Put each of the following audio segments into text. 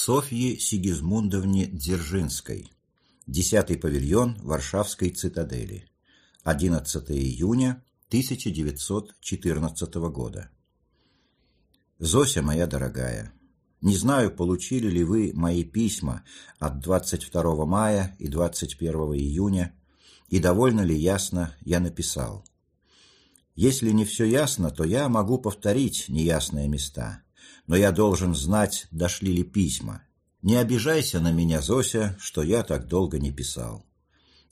Софье Сигизмундовне Дзержинской. Десятый павильон Варшавской цитадели. 11 июня 1914 года. Зося моя дорогая, не знаю, получили ли вы мои письма от 22 мая и 21 июня, и довольно ли ясно я написал. Если не все ясно, то я могу повторить неясные места, но я должен знать, дошли ли письма. Не обижайся на меня, Зося, что я так долго не писал.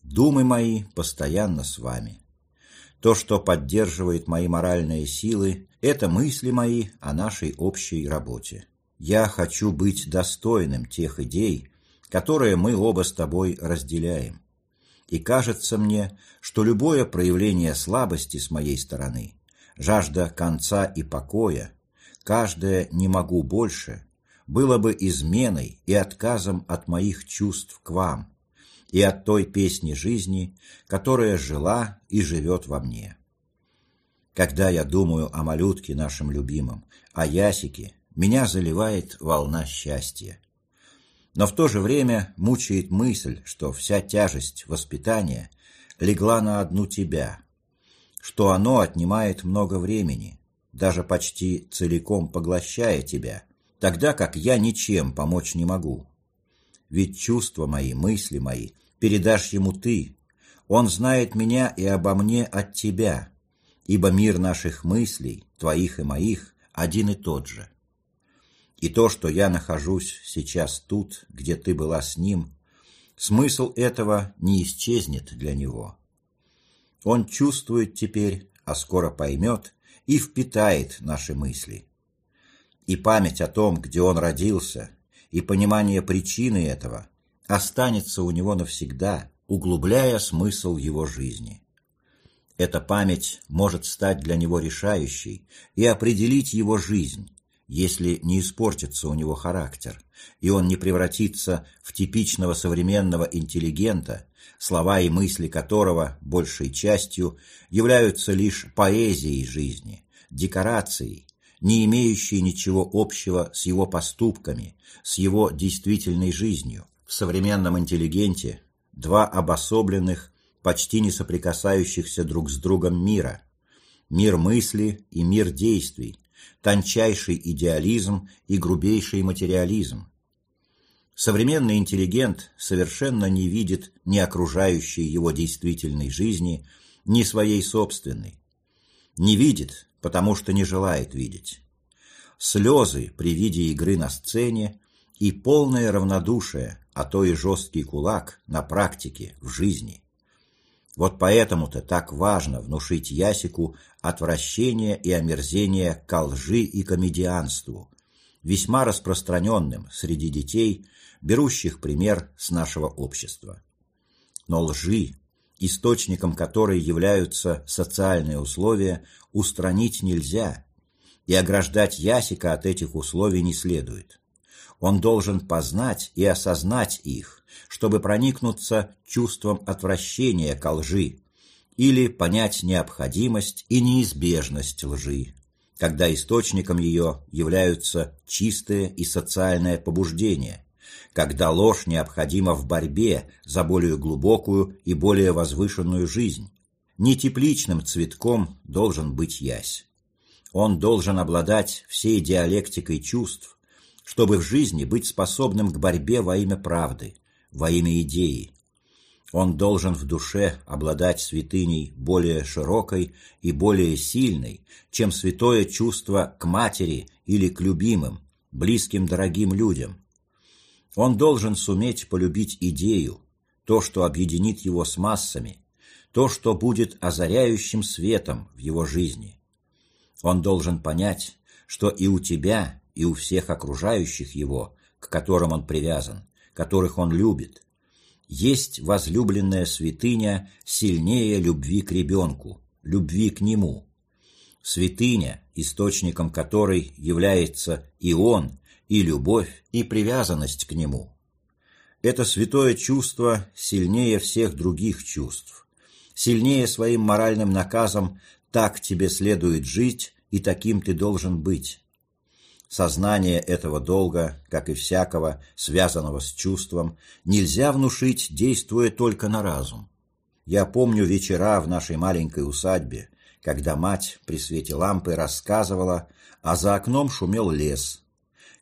Думы мои постоянно с вами. То, что поддерживает мои моральные силы, это мысли мои о нашей общей работе. Я хочу быть достойным тех идей, которые мы оба с тобой разделяем. И кажется мне, что любое проявление слабости с моей стороны, жажда конца и покоя, каждое «не могу больше» было бы изменой и отказом от моих чувств к вам и от той песни жизни, которая жила и живет во мне. Когда я думаю о малютке нашем любимом, о Ясике, меня заливает волна счастья. Но в то же время мучает мысль, что вся тяжесть воспитания легла на одну тебя, что оно отнимает много времени, даже почти целиком поглощая тебя, тогда как я ничем помочь не могу. Ведь чувства мои, мысли мои передашь ему ты, он знает меня и обо мне от тебя, ибо мир наших мыслей, твоих и моих, один и тот же. И то, что я нахожусь сейчас тут, где ты была с ним, смысл этого не исчезнет для него. Он чувствует теперь, а скоро поймет и впитает наши мысли. И память о том, где он родился, и понимание причины этого останется у него навсегда, углубляя смысл его жизни. Эта память может стать для него решающей и определить его жизнь, если не испортится у него характер, и он не превратится в типичного современного интеллигента, слова и мысли которого, большей частью, являются лишь поэзией жизни, декорацией, не имеющей ничего общего с его поступками, с его действительной жизнью. В современном интеллигенте два обособленных, почти не соприкасающихся друг с другом мира – мир мысли и мир действий, тончайший идеализм и грубейший материализм. Современный интеллигент совершенно не видит ни окружающей его действительной жизни, ни своей собственной. Не видит, потому что не желает видеть. Слезы при виде игры на сцене и полное равнодушие, а то и жесткий кулак на практике, в жизни. Вот поэтому-то так важно внушить Ясику отвращение и омерзение ко лжи и комедианству, весьма распространенным среди детей, берущих пример с нашего общества. Но лжи, источником которой являются социальные условия, устранить нельзя, и ограждать Ясика от этих условий не следует. Он должен познать и осознать их, чтобы проникнуться чувством отвращения ко лжи или понять необходимость и неизбежность лжи, когда источником ее являются чистое и социальное побуждение, когда ложь необходима в борьбе за более глубокую и более возвышенную жизнь. Не тепличным цветком должен быть ясь. Он должен обладать всей диалектикой чувств, чтобы в жизни быть способным к борьбе во имя правды, во имя идеи. Он должен в душе обладать святыней более широкой и более сильной, чем святое чувство к матери или к любимым, близким дорогим людям. Он должен суметь полюбить идею, то, что объединит его с массами, то, что будет озаряющим светом в его жизни. Он должен понять, что и у тебя, и у всех окружающих его, к которым он привязан, которых он любит. Есть возлюбленная святыня сильнее любви к ребенку, любви к нему. Святыня, источником которой является и он, и любовь, и привязанность к нему. Это святое чувство сильнее всех других чувств, сильнее своим моральным наказом «так тебе следует жить, и таким ты должен быть». Сознание этого долга, как и всякого, связанного с чувством, нельзя внушить, действуя только на разум. Я помню вечера в нашей маленькой усадьбе, когда мать при свете лампы рассказывала, а за окном шумел лес,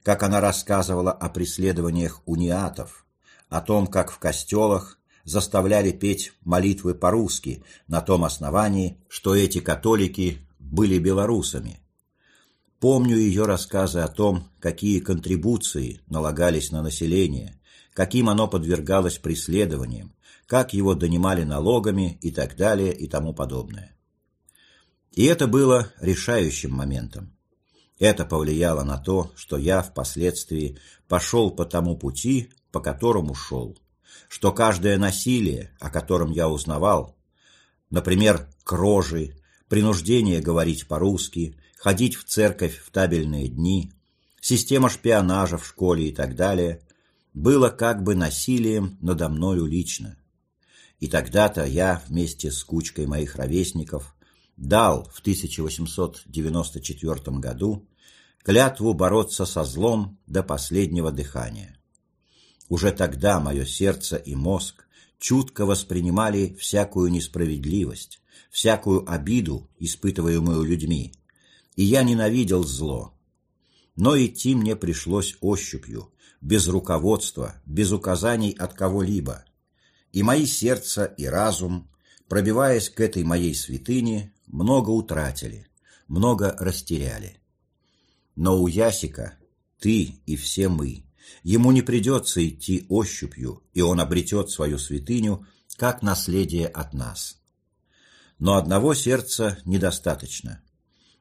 как она рассказывала о преследованиях униатов, о том, как в костелах заставляли петь молитвы по-русски на том основании, что эти католики были белорусами. Помню ее рассказы о том, какие контрибуции налагались на население, каким оно подвергалось преследованиям, как его донимали налогами и так далее и тому подобное. И это было решающим моментом. Это повлияло на то, что я впоследствии пошел по тому пути, по которому шел, что каждое насилие, о котором я узнавал, например, крожи, принуждение говорить по-русски, ходить в церковь в табельные дни, система шпионажа в школе и так далее, было как бы насилием надо мною лично. И тогда-то я вместе с кучкой моих ровесников дал в 1894 году клятву бороться со злом до последнего дыхания. Уже тогда мое сердце и мозг чутко воспринимали всякую несправедливость, всякую обиду, испытываемую людьми, и я ненавидел зло. Но идти мне пришлось ощупью, без руководства, без указаний от кого-либо. И мои сердце и разум, пробиваясь к этой моей святыне, много утратили, много растеряли. Но у Ясика ты и все мы. Ему не придется идти ощупью, и он обретет свою святыню как наследие от нас. Но одного сердца недостаточно.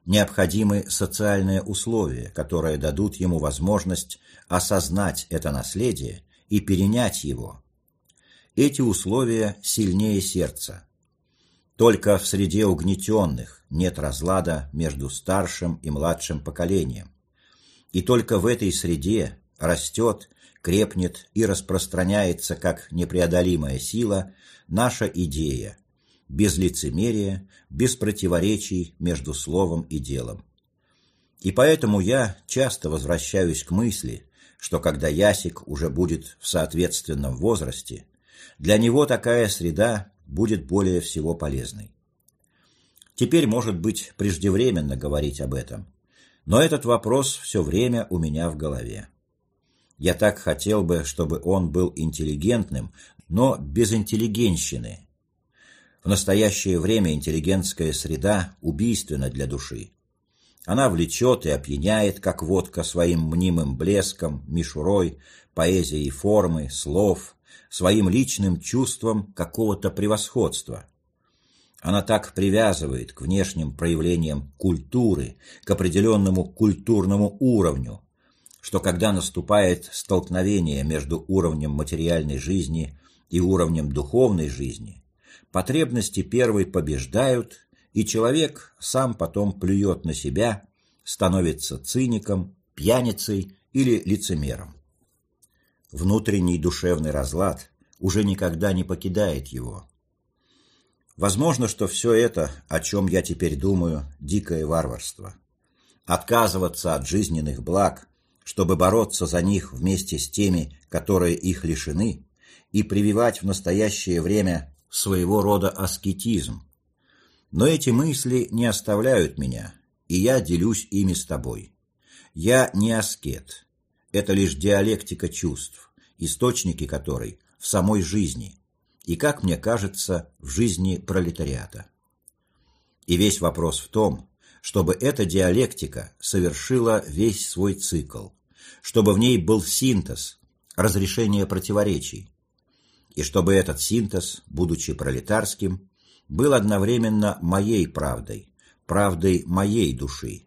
Необходимы социальные условия, которые дадут ему возможность осознать это наследие и перенять его. Эти условия сильнее сердца. Только в среде угнетенных нет разлада между старшим и младшим поколением. И только в этой среде растет, крепнет и распространяется как непреодолимая сила наша идея, без лицемерия, без противоречий между словом и делом. И поэтому я часто возвращаюсь к мысли, что когда Ясик уже будет в соответственном возрасте, для него такая среда будет более всего полезной. Теперь, может быть, преждевременно говорить об этом, но этот вопрос все время у меня в голове. Я так хотел бы, чтобы он был интеллигентным, но без интеллигенщины. В настоящее время интеллигентская среда убийственна для души. Она влечет и опьяняет, как водка, своим мнимым блеском, мишурой, поэзией формы, слов, своим личным чувством какого-то превосходства. Она так привязывает к внешним проявлениям культуры, к определенному культурному уровню, что когда наступает столкновение между уровнем материальной жизни и уровнем духовной жизни, потребности первой побеждают, и человек сам потом плюет на себя, становится циником, пьяницей или лицемером. Внутренний душевный разлад уже никогда не покидает его. Возможно, что все это, о чем я теперь думаю, дикое варварство. Отказываться от жизненных благ, чтобы бороться за них вместе с теми, которые их лишены, и прививать в настоящее время своего рода аскетизм. Но эти мысли не оставляют меня, и я делюсь ими с тобой. Я не аскет. Это лишь диалектика чувств источники которой в самой жизни и, как мне кажется, в жизни пролетариата. И весь вопрос в том, чтобы эта диалектика совершила весь свой цикл, чтобы в ней был синтез, разрешение противоречий, и чтобы этот синтез, будучи пролетарским, был одновременно моей правдой, правдой моей души.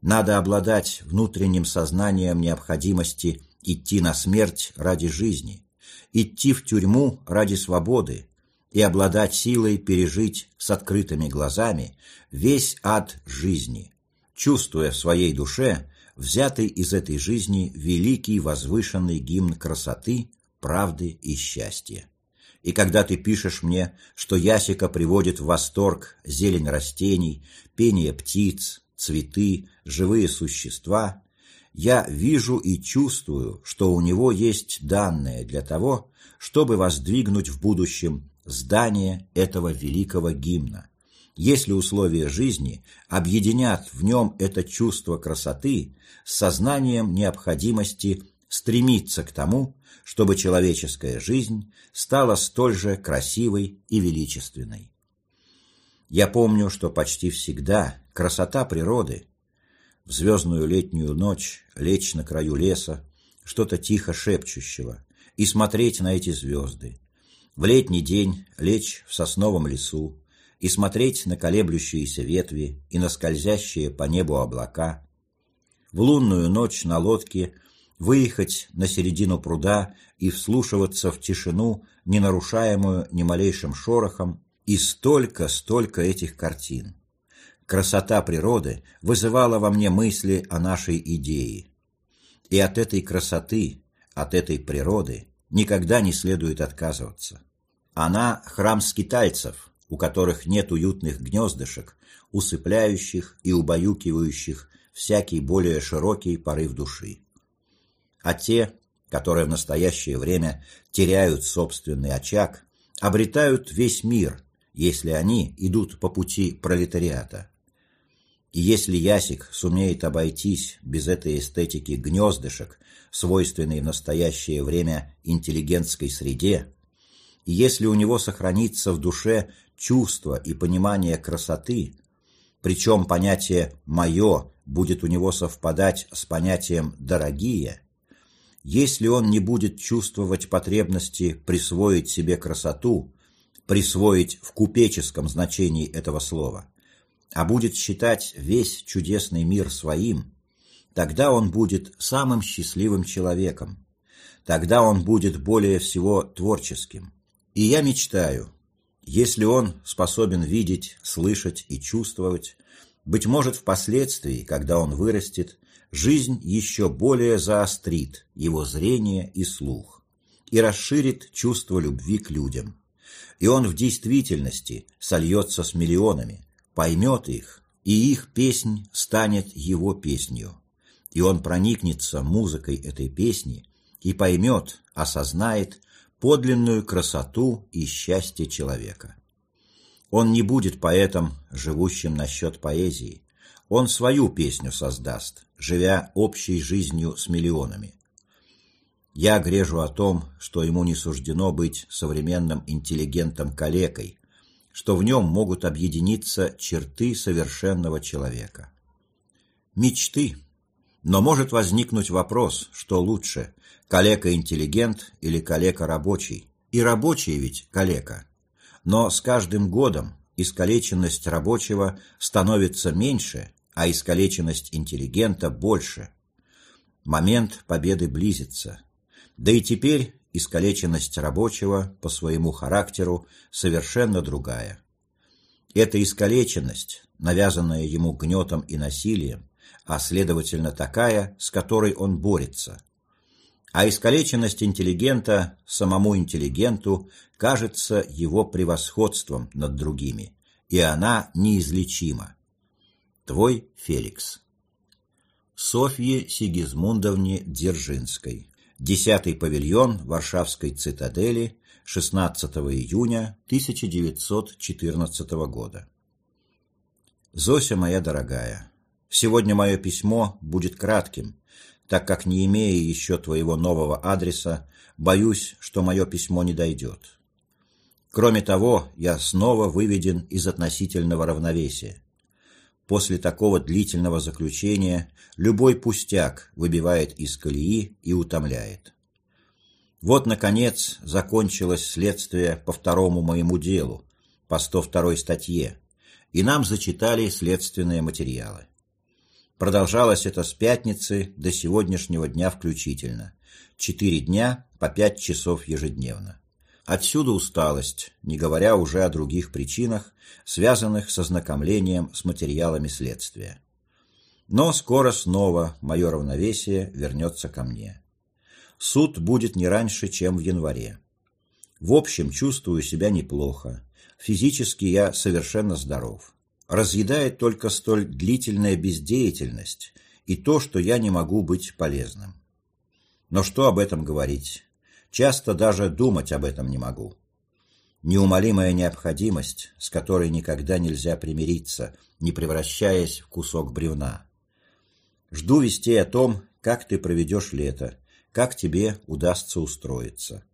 Надо обладать внутренним сознанием необходимости идти на смерть ради жизни, идти в тюрьму ради свободы и обладать силой пережить с открытыми глазами весь ад жизни, чувствуя в своей душе взятый из этой жизни великий возвышенный гимн красоты, правды и счастья. И когда ты пишешь мне, что ясика приводит в восторг зелень растений, пение птиц, цветы, живые существа – я вижу и чувствую, что у него есть данные для того, чтобы воздвигнуть в будущем здание этого великого гимна. Если условия жизни объединят в нем это чувство красоты с сознанием необходимости стремиться к тому, чтобы человеческая жизнь стала столь же красивой и величественной. Я помню, что почти всегда красота природы в звездную летнюю ночь лечь на краю леса, что-то тихо шепчущего, и смотреть на эти звезды. В летний день лечь в сосновом лесу и смотреть на колеблющиеся ветви и на скользящие по небу облака. В лунную ночь на лодке выехать на середину пруда и вслушиваться в тишину, не нарушаемую ни малейшим шорохом, и столько-столько этих картин. Красота природы вызывала во мне мысли о нашей идее. И от этой красоты, от этой природы никогда не следует отказываться. Она – храм скитальцев, у которых нет уютных гнездышек, усыпляющих и убаюкивающих всякий более широкий порыв души а те, которые в настоящее время теряют собственный очаг, обретают весь мир, если они идут по пути пролетариата. И если Ясик сумеет обойтись без этой эстетики гнездышек, свойственной в настоящее время интеллигентской среде, и если у него сохранится в душе чувство и понимание красоты, причем понятие «моё» будет у него совпадать с понятием «дорогие», если он не будет чувствовать потребности присвоить себе красоту, присвоить в купеческом значении этого слова, а будет считать весь чудесный мир своим, тогда он будет самым счастливым человеком, тогда он будет более всего творческим. И я мечтаю, если он способен видеть, слышать и чувствовать, быть может, впоследствии, когда он вырастет, жизнь еще более заострит его зрение и слух и расширит чувство любви к людям. И он в действительности сольется с миллионами, поймет их, и их песнь станет его песнью. И он проникнется музыкой этой песни и поймет, осознает подлинную красоту и счастье человека. Он не будет поэтом, живущим насчет поэзии, он свою песню создаст, живя общей жизнью с миллионами. Я грежу о том, что ему не суждено быть современным интеллигентом-калекой, что в нем могут объединиться черты совершенного человека. Мечты. Но может возникнуть вопрос, что лучше, калека-интеллигент или калека-рабочий. И рабочий ведь калека. Но с каждым годом искалеченность рабочего становится меньше, а искалеченность интеллигента больше. Момент победы близится. Да и теперь искалеченность рабочего по своему характеру совершенно другая. Эта искалеченность, навязанная ему гнетом и насилием, а следовательно такая, с которой он борется. А искалеченность интеллигента самому интеллигенту кажется его превосходством над другими, и она неизлечима. Твой Феликс. Софье Сигизмундовне Дзержинской. Десятый павильон Варшавской цитадели 16 июня 1914 года. Зося моя дорогая, сегодня мое письмо будет кратким, так как не имея еще твоего нового адреса, боюсь, что мое письмо не дойдет. Кроме того, я снова выведен из относительного равновесия. После такого длительного заключения любой пустяк выбивает из колеи и утомляет. Вот, наконец, закончилось следствие по второму моему делу, по 102 статье, и нам зачитали следственные материалы. Продолжалось это с пятницы до сегодняшнего дня включительно. Четыре дня по пять часов ежедневно. Отсюда усталость, не говоря уже о других причинах, связанных с ознакомлением с материалами следствия. Но скоро снова мое равновесие вернется ко мне. Суд будет не раньше, чем в январе. В общем, чувствую себя неплохо. Физически я совершенно здоров. Разъедает только столь длительная бездеятельность и то, что я не могу быть полезным. Но что об этом говорить? Часто даже думать об этом не могу. Неумолимая необходимость, с которой никогда нельзя примириться, не превращаясь в кусок бревна. Жду вестей о том, как ты проведешь лето, как тебе удастся устроиться.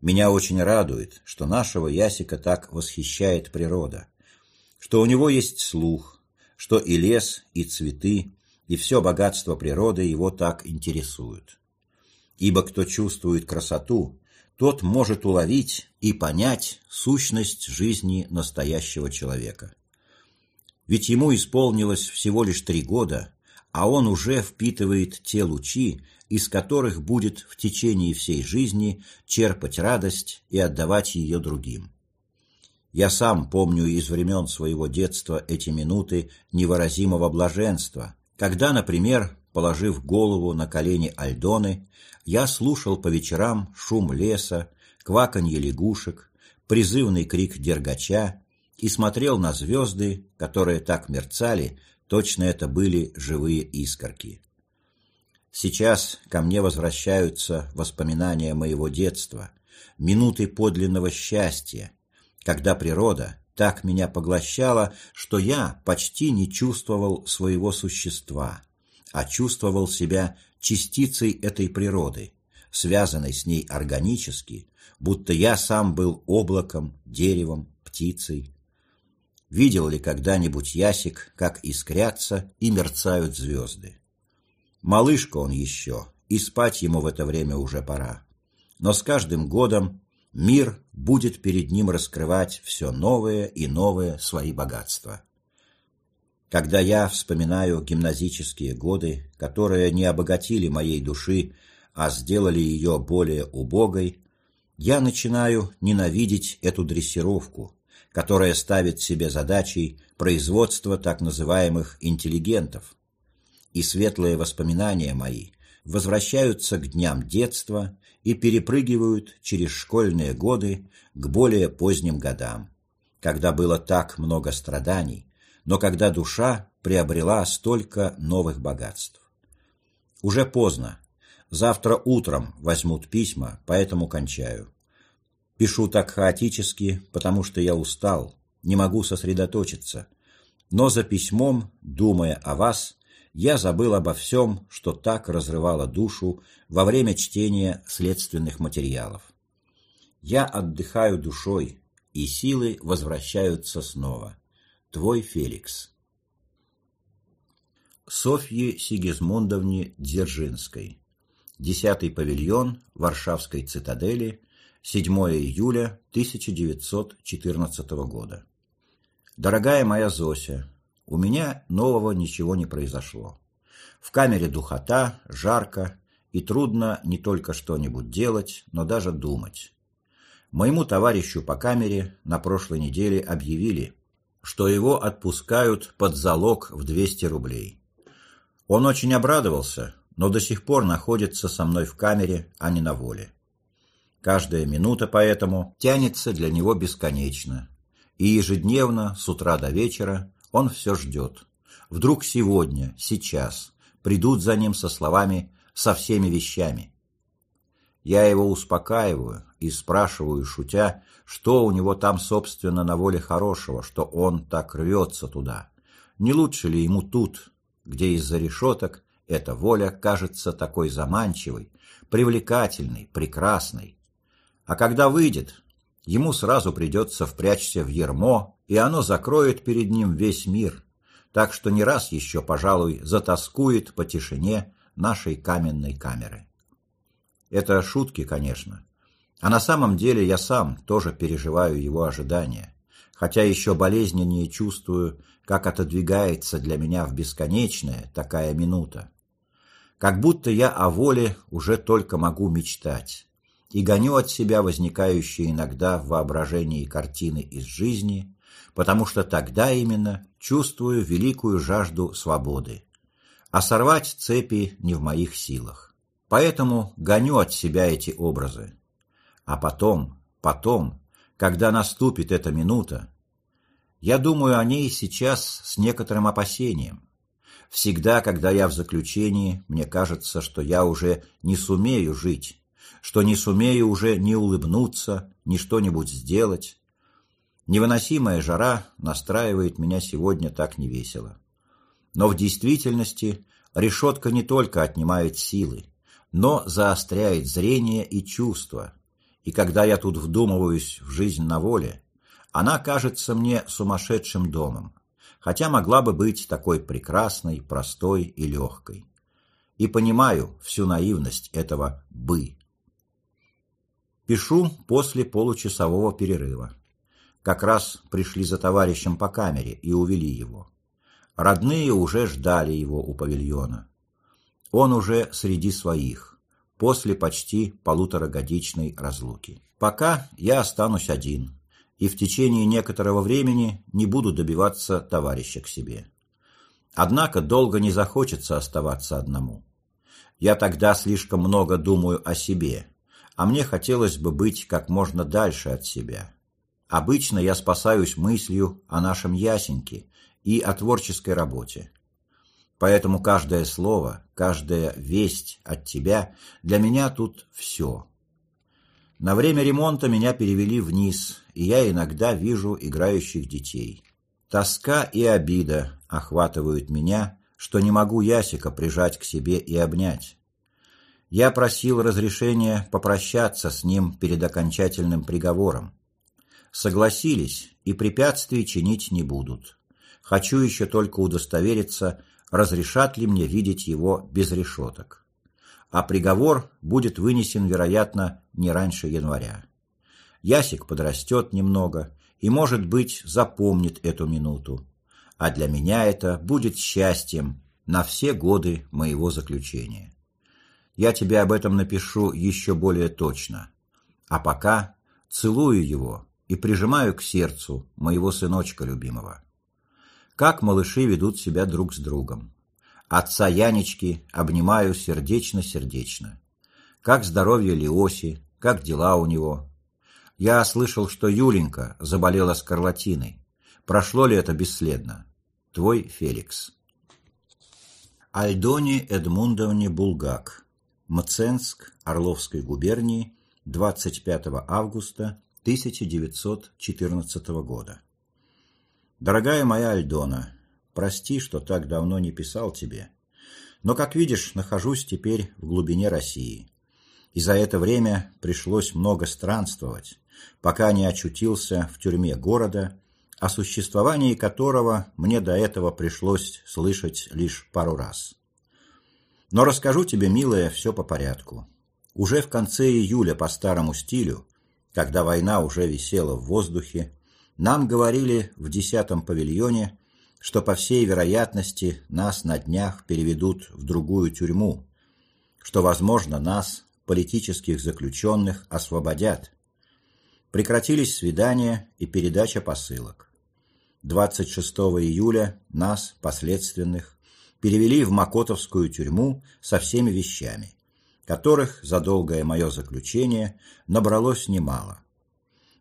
Меня очень радует, что нашего Ясика так восхищает природа, что у него есть слух, что и лес, и цветы, и все богатство природы его так интересуют. Ибо кто чувствует красоту, тот может уловить и понять сущность жизни настоящего человека. Ведь ему исполнилось всего лишь три года, а он уже впитывает те лучи, из которых будет в течение всей жизни черпать радость и отдавать ее другим. Я сам помню из времен своего детства эти минуты невыразимого блаженства, когда, например, положив голову на колени Альдоны, я слушал по вечерам шум леса, кваканье лягушек, призывный крик дергача и смотрел на звезды, которые так мерцали, точно это были живые искорки. Сейчас ко мне возвращаются воспоминания моего детства, минуты подлинного счастья, когда природа так меня поглощала, что я почти не чувствовал своего существа, а чувствовал себя частицей этой природы, связанной с ней органически, будто я сам был облаком, деревом, птицей. Видел ли когда-нибудь ясик, как искрятся и мерцают звезды? Малышка он еще, и спать ему в это время уже пора. Но с каждым годом мир будет перед ним раскрывать все новые и новые свои богатства. Когда я вспоминаю гимназические годы, которые не обогатили моей души, а сделали ее более убогой, я начинаю ненавидеть эту дрессировку, которая ставит себе задачей производство так называемых интеллигентов. И светлые воспоминания мои возвращаются к дням детства и перепрыгивают через школьные годы к более поздним годам, когда было так много страданий, но когда душа приобрела столько новых богатств. Уже поздно. Завтра утром возьмут письма, поэтому кончаю. Пишу так хаотически, потому что я устал, не могу сосредоточиться. Но за письмом, думая о вас, я забыл обо всем, что так разрывало душу во время чтения следственных материалов. Я отдыхаю душой, и силы возвращаются снова. Твой Феликс. Софье Сигизмундовне Дзержинской. Десятый павильон Варшавской цитадели, 7 июля 1914 года. Дорогая моя Зося, у меня нового ничего не произошло. В камере духота, жарко, и трудно не только что-нибудь делать, но даже думать. Моему товарищу по камере на прошлой неделе объявили, что его отпускают под залог в 200 рублей. Он очень обрадовался, но до сих пор находится со мной в камере, а не на воле. Каждая минута поэтому тянется для него бесконечно, и ежедневно, с утра до вечера, он все ждет. Вдруг сегодня, сейчас, придут за ним со словами «со всеми вещами». Я его успокаиваю и спрашиваю, шутя, что у него там, собственно, на воле хорошего, что он так рвется туда. Не лучше ли ему тут, где из-за решеток эта воля кажется такой заманчивой, привлекательной, прекрасной? А когда выйдет, ему сразу придется впрячься в ермо, и оно закроет перед ним весь мир, так что не раз еще, пожалуй, затаскует по тишине нашей каменной камеры. Это шутки, конечно. А на самом деле я сам тоже переживаю его ожидания, хотя еще болезненнее чувствую, как отодвигается для меня в бесконечное такая минута. Как будто я о воле уже только могу мечтать и гоню от себя возникающие иногда в воображении картины из жизни, потому что тогда именно чувствую великую жажду свободы. А сорвать цепи не в моих силах. Поэтому гоню от себя эти образы. А потом, потом, когда наступит эта минута, я думаю о ней сейчас с некоторым опасением. Всегда, когда я в заключении, мне кажется, что я уже не сумею жить, что не сумею уже ни улыбнуться, ни что-нибудь сделать. Невыносимая жара настраивает меня сегодня так невесело. Но в действительности решетка не только отнимает силы, но заостряет зрение и чувства. И когда я тут вдумываюсь в жизнь на воле, она кажется мне сумасшедшим домом, хотя могла бы быть такой прекрасной, простой и легкой. И понимаю всю наивность этого «бы». Пишу после получасового перерыва. Как раз пришли за товарищем по камере и увели его. Родные уже ждали его у павильона. Он уже среди своих, после почти полуторагодичной разлуки. Пока я останусь один, и в течение некоторого времени не буду добиваться товарища к себе. Однако долго не захочется оставаться одному. Я тогда слишком много думаю о себе, а мне хотелось бы быть как можно дальше от себя. Обычно я спасаюсь мыслью о нашем Ясеньке и о творческой работе. Поэтому каждое слово, каждая весть от тебя для меня тут все. На время ремонта меня перевели вниз, и я иногда вижу играющих детей. Тоска и обида охватывают меня, что не могу Ясика прижать к себе и обнять. Я просил разрешения попрощаться с ним перед окончательным приговором. Согласились, и препятствий чинить не будут. Хочу еще только удостовериться, разрешат ли мне видеть его без решеток. А приговор будет вынесен, вероятно, не раньше января. Ясик подрастет немного и, может быть, запомнит эту минуту. А для меня это будет счастьем на все годы моего заключения. Я тебе об этом напишу еще более точно. А пока целую его и прижимаю к сердцу моего сыночка любимого. Как малыши ведут себя друг с другом. Отца Янечки обнимаю сердечно-сердечно. Как здоровье Леоси, как дела у него. Я слышал, что Юленька заболела скарлатиной. Прошло ли это бесследно? Твой Феликс. Альдоне Эдмундовне Булгак. Мценск Орловской губернии, 25 августа 1914 года. Дорогая моя Альдона, прости, что так давно не писал тебе, но, как видишь, нахожусь теперь в глубине России, и за это время пришлось много странствовать, пока не очутился в тюрьме города, о существовании которого мне до этого пришлось слышать лишь пару раз. Но расскажу тебе, милая, все по порядку. Уже в конце июля по старому стилю, когда война уже висела в воздухе, нам говорили в десятом павильоне, что по всей вероятности нас на днях переведут в другую тюрьму, что, возможно, нас, политических заключенных, освободят. Прекратились свидания и передача посылок. 26 июля нас, последственных, перевели в Макотовскую тюрьму со всеми вещами, которых за долгое мое заключение набралось немало.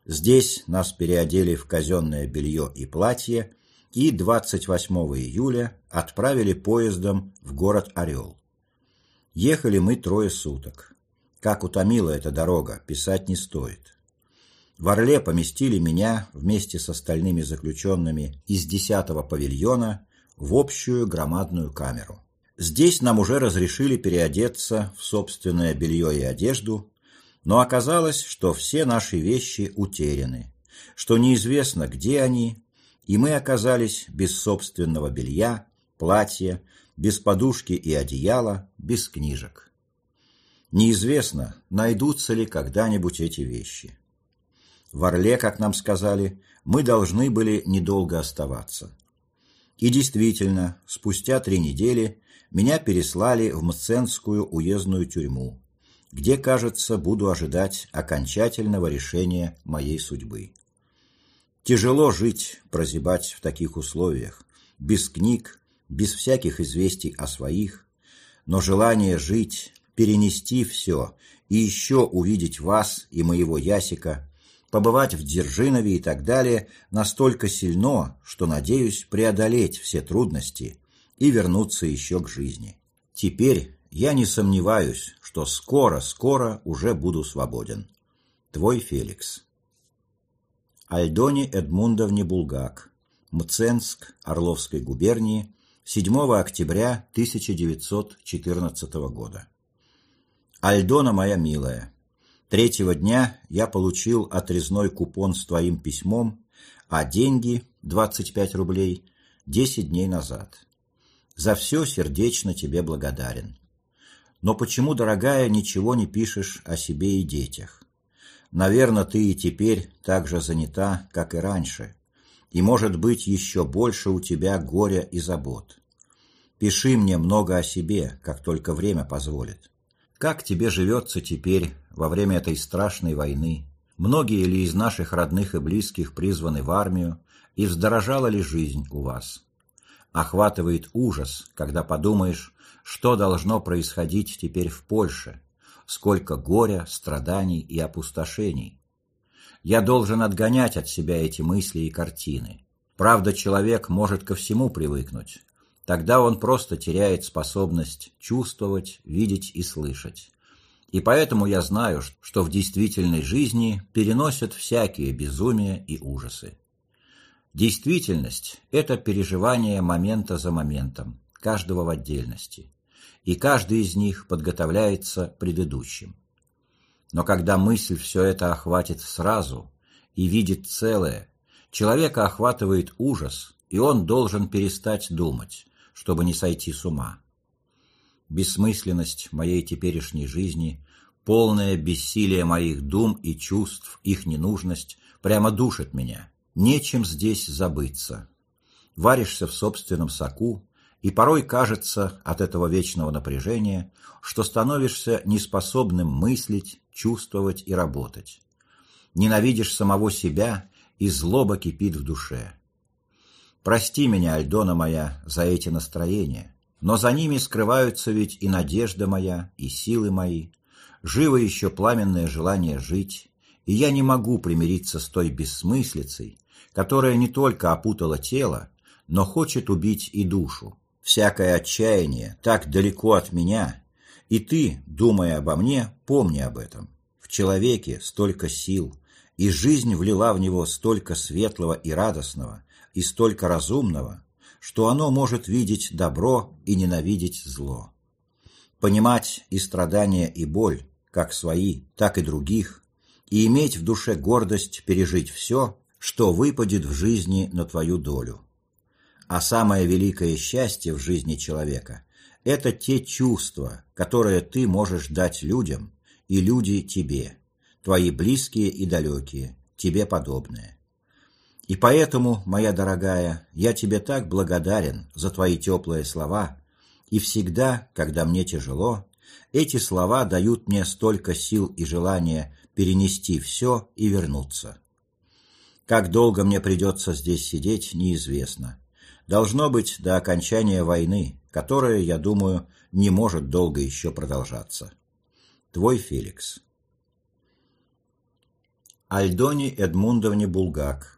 Здесь нас переодели в казенное белье и платье и 28 июля отправили поездом в город Орел. Ехали мы трое суток. Как утомила эта дорога, писать не стоит. В Орле поместили меня вместе с остальными заключенными из 10-го павильона в общую громадную камеру. Здесь нам уже разрешили переодеться в собственное белье и одежду, но оказалось, что все наши вещи утеряны, что неизвестно, где они, и мы оказались без собственного белья, платья, без подушки и одеяла, без книжек. Неизвестно, найдутся ли когда-нибудь эти вещи. В Орле, как нам сказали, мы должны были недолго оставаться. И действительно, спустя три недели меня переслали в Мценскую уездную тюрьму, где, кажется, буду ожидать окончательного решения моей судьбы. Тяжело жить, прозябать в таких условиях, без книг, без всяких известий о своих, но желание жить, перенести все и еще увидеть вас и моего Ясика, побывать в Дзержинове и так далее настолько сильно, что надеюсь преодолеть все трудности и вернуться еще к жизни. Теперь я не сомневаюсь, что скоро-скоро уже буду свободен. Твой Феликс. Альдоне Эдмундовне Булгак. Мценск Орловской губернии 7 октября 1914 года. Альдона моя милая, третьего дня я получил отрезной купон с твоим письмом, а деньги, 25 рублей, 10 дней назад. За все сердечно тебе благодарен. Но почему, дорогая, ничего не пишешь о себе и детях? Наверное, ты и теперь так же занята, как и раньше, и, может быть, еще больше у тебя горя и забот. Пиши мне много о себе, как только время позволит. Как тебе живется теперь, во время этой страшной войны? Многие ли из наших родных и близких призваны в армию, и вздорожала ли жизнь у вас? Охватывает ужас, когда подумаешь, что должно происходить теперь в Польше, сколько горя, страданий и опустошений. Я должен отгонять от себя эти мысли и картины. Правда, человек может ко всему привыкнуть. Тогда он просто теряет способность чувствовать, видеть и слышать. И поэтому я знаю, что в действительной жизни переносят всякие безумия и ужасы. Действительность – это переживание момента за моментом, каждого в отдельности и каждый из них подготовляется предыдущим. Но когда мысль все это охватит сразу и видит целое, человека охватывает ужас, и он должен перестать думать, чтобы не сойти с ума. Бессмысленность моей теперешней жизни, полное бессилие моих дум и чувств, их ненужность прямо душит меня. Нечем здесь забыться. Варишься в собственном соку, и порой кажется от этого вечного напряжения, что становишься неспособным мыслить, чувствовать и работать. Ненавидишь самого себя, и злоба кипит в душе. Прости меня, Альдона моя, за эти настроения, но за ними скрываются ведь и надежда моя, и силы мои, живо еще пламенное желание жить, и я не могу примириться с той бессмыслицей, которая не только опутала тело, но хочет убить и душу, всякое отчаяние так далеко от меня, и ты, думая обо мне, помни об этом. В человеке столько сил, и жизнь влила в него столько светлого и радостного, и столько разумного, что оно может видеть добро и ненавидеть зло. Понимать и страдания, и боль, как свои, так и других, и иметь в душе гордость пережить все, что выпадет в жизни на твою долю. А самое великое счастье в жизни человека – это те чувства, которые ты можешь дать людям, и люди тебе, твои близкие и далекие, тебе подобные. И поэтому, моя дорогая, я тебе так благодарен за твои теплые слова, и всегда, когда мне тяжело, эти слова дают мне столько сил и желания перенести все и вернуться. Как долго мне придется здесь сидеть, неизвестно. Должно быть до окончания войны, которая, я думаю, не может долго еще продолжаться. Твой Феликс. Альдоне Эдмундовне Булгак.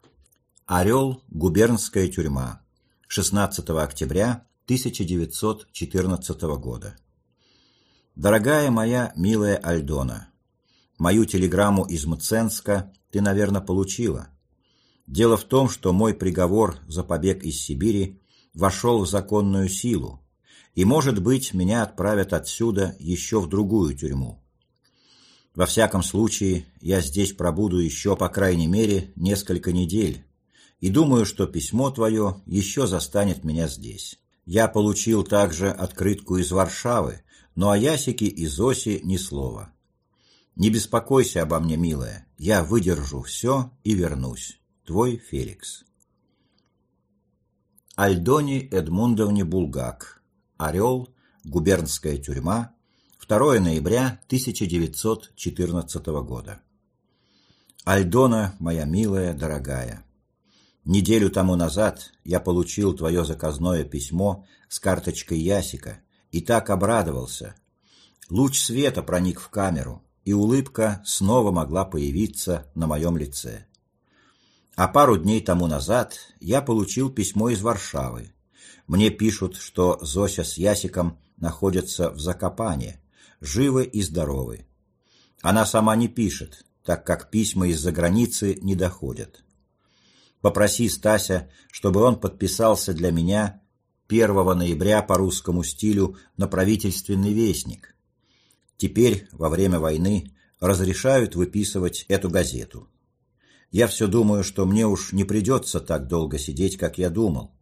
Орел. Губернская тюрьма. 16 октября 1914 года. Дорогая моя милая Альдона, мою телеграмму из Мценска ты, наверное, получила. Дело в том, что мой приговор за побег из Сибири вошел в законную силу, и, может быть, меня отправят отсюда еще в другую тюрьму. Во всяком случае, я здесь пробуду еще, по крайней мере, несколько недель, и думаю, что письмо твое еще застанет меня здесь. Я получил также открытку из Варшавы, но о Ясике и Зосе ни слова. Не беспокойся обо мне, милая, я выдержу все и вернусь. Твой Феликс. Альдоне Эдмундовне Булгак. Орел. Губернская тюрьма. 2 ноября 1914 года. Альдона, моя милая, дорогая. Неделю тому назад я получил твое заказное письмо с карточкой Ясика и так обрадовался. Луч света проник в камеру, и улыбка снова могла появиться на моем лице. А пару дней тому назад я получил письмо из Варшавы. Мне пишут, что Зося с Ясиком находятся в Закопане, живы и здоровы. Она сама не пишет, так как письма из-за границы не доходят. Попроси Стася, чтобы он подписался для меня 1 ноября по русскому стилю на правительственный вестник. Теперь, во время войны, разрешают выписывать эту газету. Я все думаю, что мне уж не придется так долго сидеть, как я думал.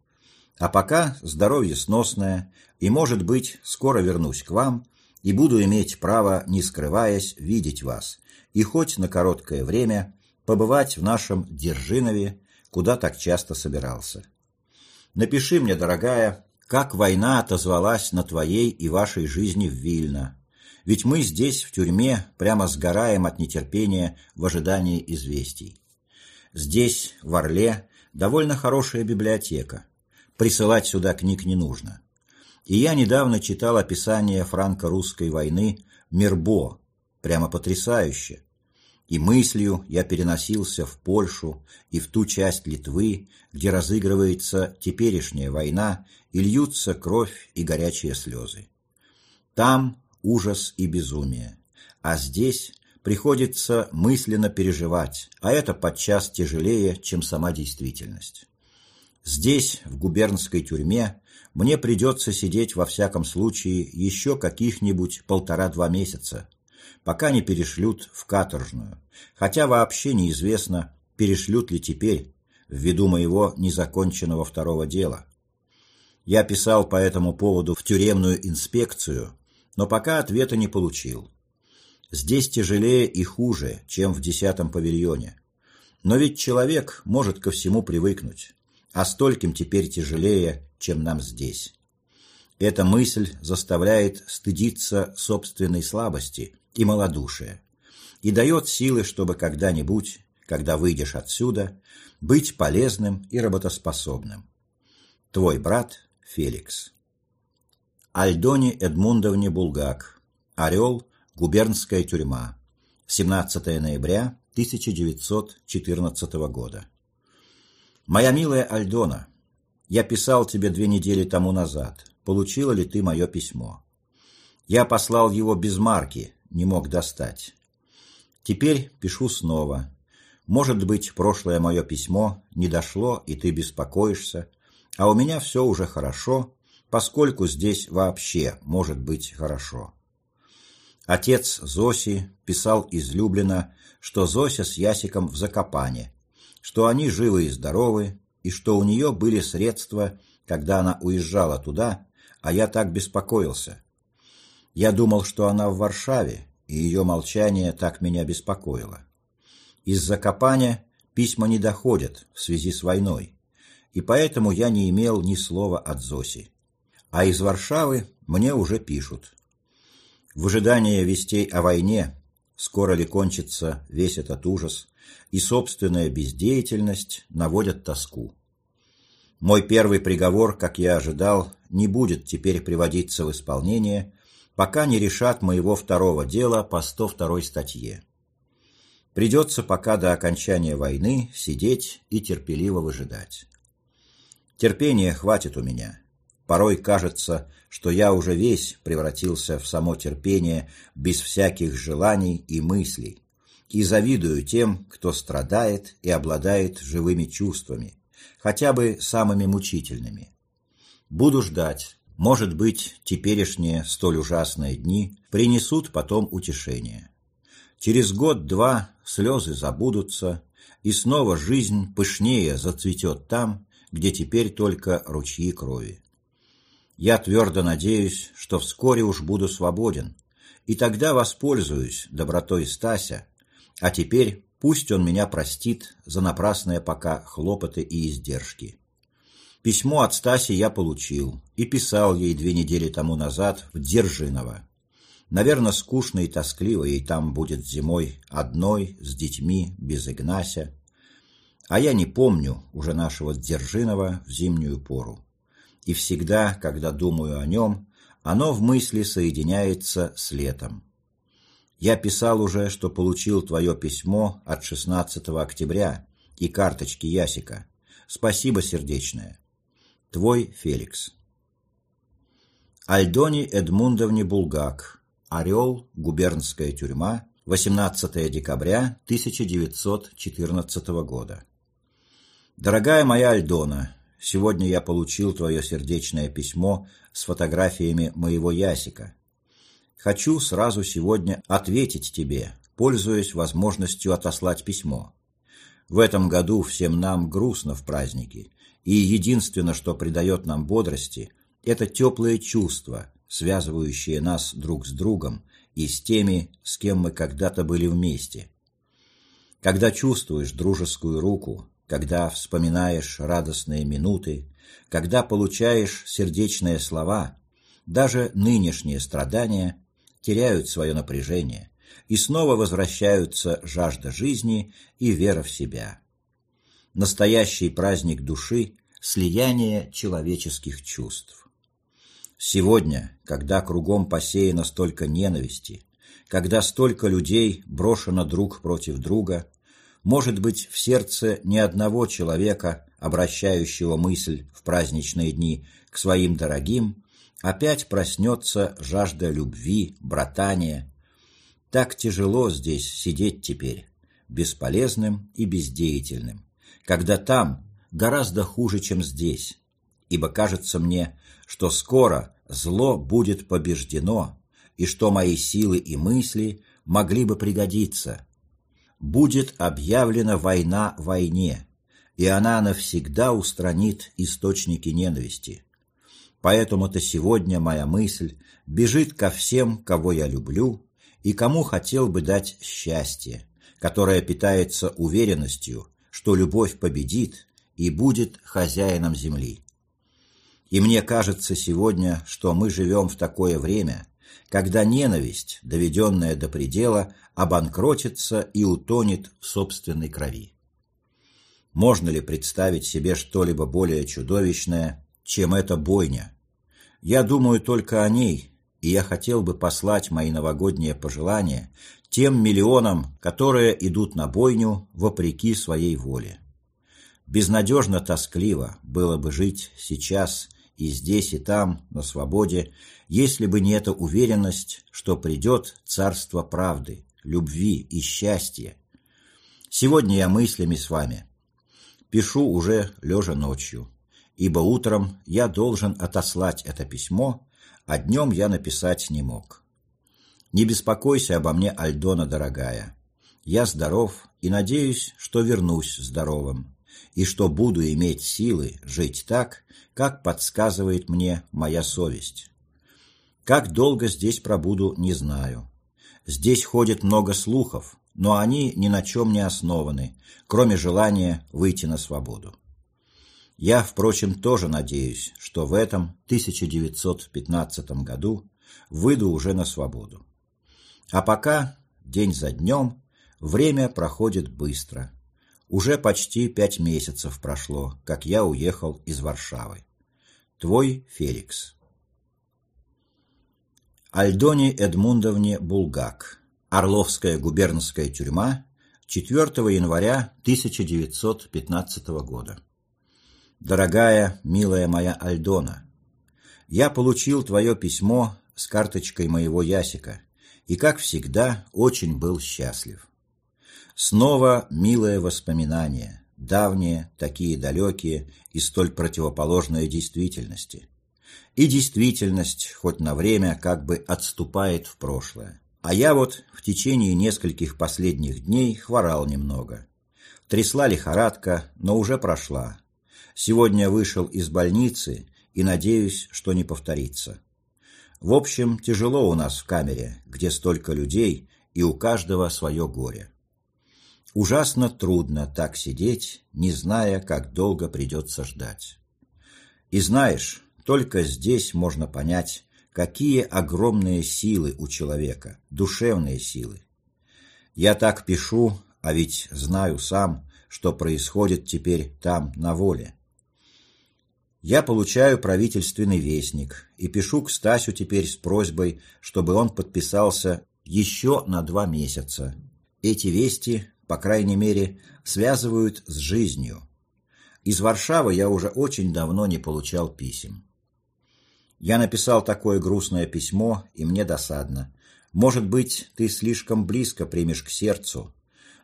А пока здоровье сносное, и, может быть, скоро вернусь к вам и буду иметь право, не скрываясь, видеть вас, и хоть на короткое время побывать в нашем Держинове, куда так часто собирался. Напиши мне, дорогая, как война отозвалась на твоей и вашей жизни в Вильно. Ведь мы здесь, в тюрьме, прямо сгораем от нетерпения в ожидании известий. Здесь, в Орле, довольно хорошая библиотека. Присылать сюда книг не нужно. И я недавно читал описание франко-русской войны «Мирбо», прямо потрясающе. И мыслью я переносился в Польшу и в ту часть Литвы, где разыгрывается теперешняя война и льются кровь и горячие слезы. Там ужас и безумие, а здесь приходится мысленно переживать, а это подчас тяжелее, чем сама действительность. Здесь, в губернской тюрьме, мне придется сидеть во всяком случае еще каких-нибудь полтора-два месяца, пока не перешлют в каторжную, хотя вообще неизвестно, перешлют ли теперь, ввиду моего незаконченного второго дела. Я писал по этому поводу в тюремную инспекцию, но пока ответа не получил. Здесь тяжелее и хуже, чем в десятом павильоне. Но ведь человек может ко всему привыкнуть, а стольким теперь тяжелее, чем нам здесь. Эта мысль заставляет стыдиться собственной слабости и малодушия и дает силы, чтобы когда-нибудь, когда выйдешь отсюда, быть полезным и работоспособным. Твой брат Феликс. Альдоне Эдмундовне Булгак. Орел, Губернская тюрьма. 17 ноября 1914 года. Моя милая Альдона, я писал тебе две недели тому назад. Получила ли ты мое письмо? Я послал его без марки, не мог достать. Теперь пишу снова. Может быть, прошлое мое письмо не дошло, и ты беспокоишься, а у меня все уже хорошо, поскольку здесь вообще может быть хорошо. Отец Зоси писал излюбленно, что Зося с Ясиком в Закопане, что они живы и здоровы, и что у нее были средства, когда она уезжала туда, а я так беспокоился. Я думал, что она в Варшаве, и ее молчание так меня беспокоило. Из Закопания письма не доходят в связи с войной, и поэтому я не имел ни слова от Зоси. А из Варшавы мне уже пишут. В ожидании вестей о войне, скоро ли кончится весь этот ужас, и собственная бездеятельность наводят тоску. Мой первый приговор, как я ожидал, не будет теперь приводиться в исполнение, пока не решат моего второго дела по 102 статье. Придется пока до окончания войны сидеть и терпеливо выжидать. Терпения хватит у меня. Порой кажется, что я уже весь превратился в само терпение без всяких желаний и мыслей, и завидую тем, кто страдает и обладает живыми чувствами, хотя бы самыми мучительными. Буду ждать, может быть, теперешние столь ужасные дни принесут потом утешение. Через год-два слезы забудутся, и снова жизнь пышнее зацветет там, где теперь только ручьи крови. Я твердо надеюсь, что вскоре уж буду свободен, и тогда воспользуюсь добротой Стася, а теперь пусть он меня простит за напрасные пока хлопоты и издержки. Письмо от Стаси я получил и писал ей две недели тому назад в Дзержиново. Наверное, скучно и тоскливо ей там будет зимой одной, с детьми, без Игнася. А я не помню уже нашего Дзержинова в зимнюю пору и всегда, когда думаю о нем, оно в мысли соединяется с летом. Я писал уже, что получил твое письмо от 16 октября и карточки Ясика. Спасибо сердечное. Твой Феликс. Альдоне Эдмундовне Булгак. Орел. Губернская тюрьма. 18 декабря 1914 года. Дорогая моя Альдона, сегодня я получил твое сердечное письмо с фотографиями моего Ясика. Хочу сразу сегодня ответить тебе, пользуясь возможностью отослать письмо. В этом году всем нам грустно в праздники, и единственное, что придает нам бодрости, это теплые чувства, связывающие нас друг с другом и с теми, с кем мы когда-то были вместе. Когда чувствуешь дружескую руку, когда вспоминаешь радостные минуты, когда получаешь сердечные слова, даже нынешние страдания теряют свое напряжение, и снова возвращаются жажда жизни и вера в себя. Настоящий праздник души – слияние человеческих чувств. Сегодня, когда кругом посеяно столько ненависти, когда столько людей брошено друг против друга, может быть, в сердце ни одного человека, обращающего мысль в праздничные дни к своим дорогим, опять проснется жажда любви, братания. Так тяжело здесь сидеть теперь, бесполезным и бездеятельным, когда там гораздо хуже, чем здесь, ибо кажется мне, что скоро зло будет побеждено, и что мои силы и мысли могли бы пригодиться – будет объявлена война войне, и она навсегда устранит источники ненависти. Поэтому-то сегодня моя мысль бежит ко всем, кого я люблю, и кому хотел бы дать счастье, которое питается уверенностью, что любовь победит и будет хозяином земли. И мне кажется сегодня, что мы живем в такое время, когда ненависть, доведенная до предела, обанкротится и утонет в собственной крови. Можно ли представить себе что-либо более чудовищное, чем эта бойня? Я думаю только о ней, и я хотел бы послать мои новогодние пожелания тем миллионам, которые идут на бойню вопреки своей воле. Безнадежно тоскливо было бы жить сейчас и здесь, и там, на свободе, если бы не эта уверенность, что придет царство правды, любви и счастья. Сегодня я мыслями с вами. Пишу уже лежа ночью, ибо утром я должен отослать это письмо, а днем я написать не мог. Не беспокойся обо мне, Альдона дорогая. Я здоров и надеюсь, что вернусь здоровым, и что буду иметь силы жить так, как подсказывает мне моя совесть. Как долго здесь пробуду, не знаю. Здесь ходит много слухов, но они ни на чем не основаны, кроме желания выйти на свободу. Я, впрочем, тоже надеюсь, что в этом 1915 году выйду уже на свободу. А пока, день за днем, время проходит быстро. Уже почти пять месяцев прошло, как я уехал из Варшавы. Твой Феликс. Альдоне Эдмундовне Булгак. Орловская губернская тюрьма. 4 января 1915 года. Дорогая, милая моя Альдона, я получил твое письмо с карточкой моего Ясика и, как всегда, очень был счастлив. Снова милое воспоминание, давние, такие далекие и столь противоположные действительности – и действительность хоть на время как бы отступает в прошлое. А я вот в течение нескольких последних дней хворал немного. Трясла лихорадка, но уже прошла. Сегодня вышел из больницы и надеюсь, что не повторится. В общем, тяжело у нас в камере, где столько людей, и у каждого свое горе. Ужасно трудно так сидеть, не зная, как долго придется ждать. И знаешь, только здесь можно понять, какие огромные силы у человека, душевные силы. Я так пишу, а ведь знаю сам, что происходит теперь там, на воле. Я получаю правительственный вестник и пишу к Стасю теперь с просьбой, чтобы он подписался еще на два месяца. Эти вести, по крайней мере, связывают с жизнью. Из Варшавы я уже очень давно не получал писем. Я написал такое грустное письмо, и мне досадно. Может быть, ты слишком близко примешь к сердцу,